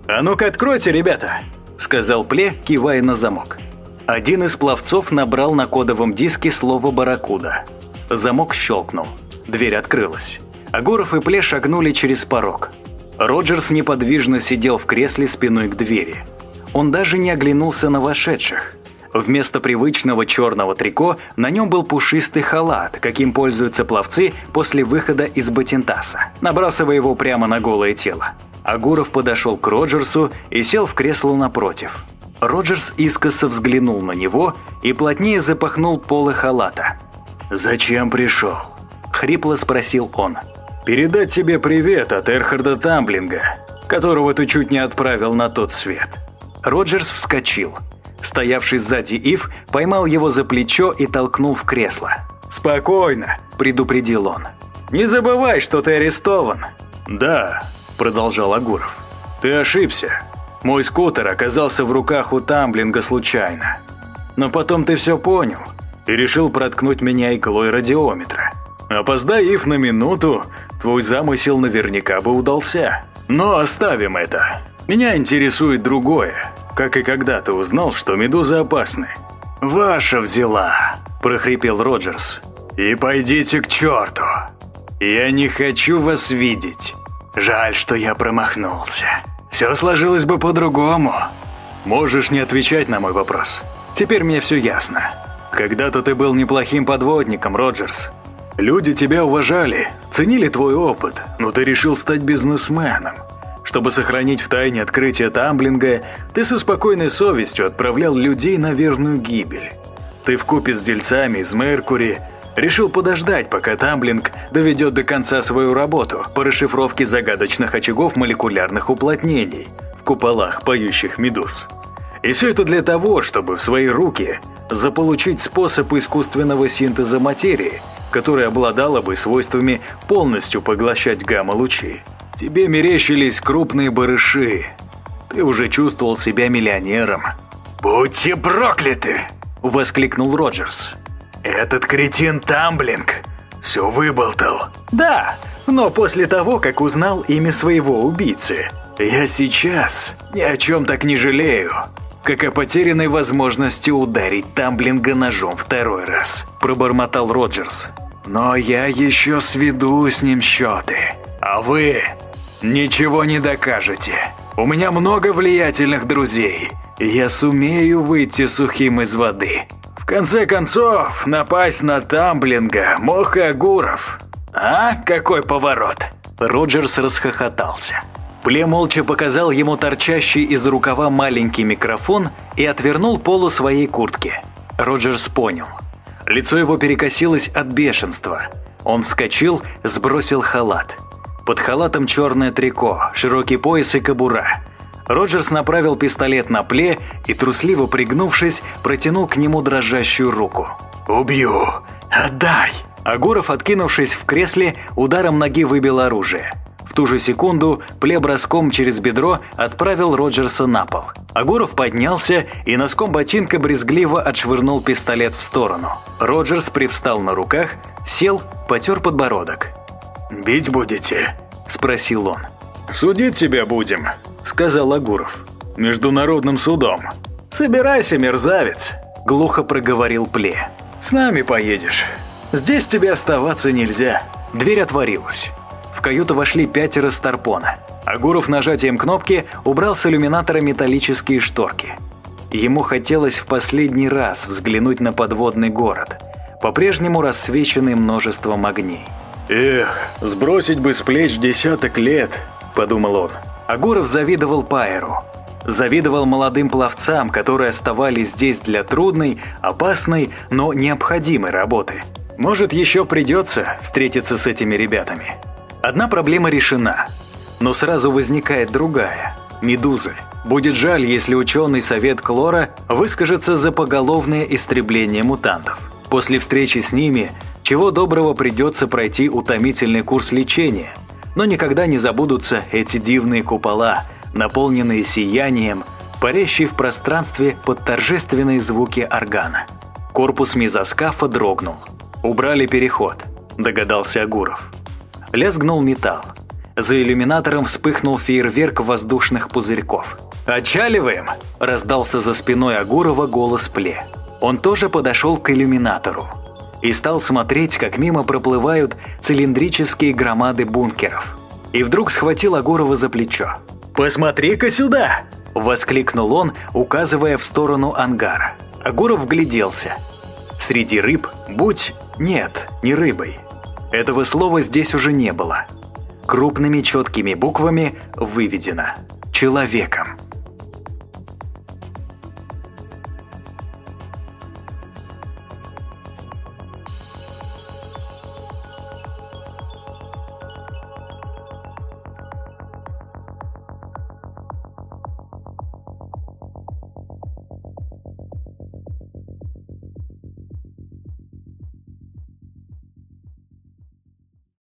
«А ну-ка откройте, ребята!» — сказал Пле, кивая на замок. Один из пловцов набрал на кодовом диске слово «барракуда». Замок щелкнул. Дверь открылась. Агоров и Пле шагнули через порог. Роджерс неподвижно сидел в кресле спиной к двери. Он даже не оглянулся на вошедших. Вместо привычного черного трико на нем был пушистый халат, каким пользуются пловцы после выхода из Батентаса, набрасывая его прямо на голое тело. Агуров подошел к Роджерсу и сел в кресло напротив. Роджерс искоса взглянул на него и плотнее запахнул полы халата. «Зачем пришел?» – хрипло спросил он. «Передать тебе привет от Эрхарда Тамблинга, которого ты чуть не отправил на тот свет». Роджерс вскочил. Стоявший сзади Ив поймал его за плечо и толкнул в кресло. «Спокойно», – предупредил он. «Не забывай, что ты арестован». «Да», – продолжал Агуров. «Ты ошибся. Мой скутер оказался в руках у Тамблинга случайно. Но потом ты все понял и решил проткнуть меня иглой радиометра. Опоздай, Ив, на минуту, твой замысел наверняка бы удался. Но оставим это. Меня интересует другое. Как и когда ты узнал, что медузы опасны? «Ваша взяла», – прохрипел Роджерс. «И пойдите к черту. Я не хочу вас видеть. Жаль, что я промахнулся. Все сложилось бы по-другому. Можешь не отвечать на мой вопрос. Теперь мне все ясно. Когда-то ты был неплохим подводником, Роджерс. Люди тебя уважали, ценили твой опыт, но ты решил стать бизнесменом. Чтобы сохранить в тайне открытие Тамблинга, ты со спокойной совестью отправлял людей на верную гибель. Ты вкупе с дельцами из Меркури решил подождать, пока Тамблинг доведет до конца свою работу по расшифровке загадочных очагов молекулярных уплотнений в куполах поющих медуз. И все это для того, чтобы в свои руки заполучить способ искусственного синтеза материи, который обладала бы свойствами полностью поглощать гамма-лучи. Тебе мерещились крупные барыши. Ты уже чувствовал себя миллионером. «Будьте прокляты!» – воскликнул Роджерс. «Этот кретин Тамблинг все выболтал». «Да, но после того, как узнал имя своего убийцы, я сейчас ни о чем так не жалею, как о потерянной возможности ударить Тамблинга ножом второй раз», – пробормотал Роджерс. «Но я еще сведу с ним счеты, а вы ничего не докажете. У меня много влиятельных друзей, я сумею выйти сухим из воды. В конце концов, напасть на Тамблинга мог и Агуров. А? Какой поворот?» Роджерс расхохотался. Пле молча показал ему торчащий из рукава маленький микрофон и отвернул полу своей куртки. Роджерс понял. Лицо его перекосилось от бешенства. Он вскочил, сбросил халат. Под халатом черное трико, широкий пояс и кобура. Роджерс направил пистолет на Пле и, трусливо пригнувшись, протянул к нему дрожащую руку. «Убью! Отдай!» Агуров, откинувшись в кресле, ударом ноги выбил оружие. В ту же секунду Пле броском через бедро отправил Роджерса на пол. Агуров поднялся и носком ботинка брезгливо отшвырнул пистолет в сторону. Роджерс привстал на руках, сел, потер подбородок. «Бить будете?» – спросил он. «Судить тебя будем», – сказал Агуров. «Международным судом». «Собирайся, мерзавец», – глухо проговорил Пле. «С нами поедешь». Здесь тебе оставаться нельзя». Дверь отворилась. В каюту вошли пятеро Старпона. Агуров нажатием кнопки убрал с иллюминатора металлические шторки. Ему хотелось в последний раз взглянуть на подводный город, по-прежнему рассвеченный множеством огней. «Эх, сбросить бы с плеч десяток лет», – подумал он. Агуров завидовал Пайеру. Завидовал молодым пловцам, которые оставались здесь для трудной, опасной, но необходимой работы – может, еще придется встретиться с этими ребятами. Одна проблема решена, но сразу возникает другая – медузы. Будет жаль, если ученый совет Клора выскажется за поголовное истребление мутантов. После встречи с ними, чего доброго придется пройти утомительный курс лечения, но никогда не забудутся эти дивные купола, наполненные сиянием, парящие в пространстве под торжественные звуки органа. Корпус мезоскафа дрогнул – «Убрали переход», – догадался Агуров. Лязгнул металл. За иллюминатором вспыхнул фейерверк воздушных пузырьков. «Отчаливаем!» – раздался за спиной Агурова голос Пле. Он тоже подошел к иллюминатору и стал смотреть, как мимо проплывают цилиндрические громады бункеров. И вдруг схватил Агурова за плечо. «Посмотри-ка сюда!» – воскликнул он, указывая в сторону ангара. Агуров вгляделся. Среди рыб, будь нет, не рыбой. Этого слова здесь уже не было. Крупными четкими буквами выведено «человеком».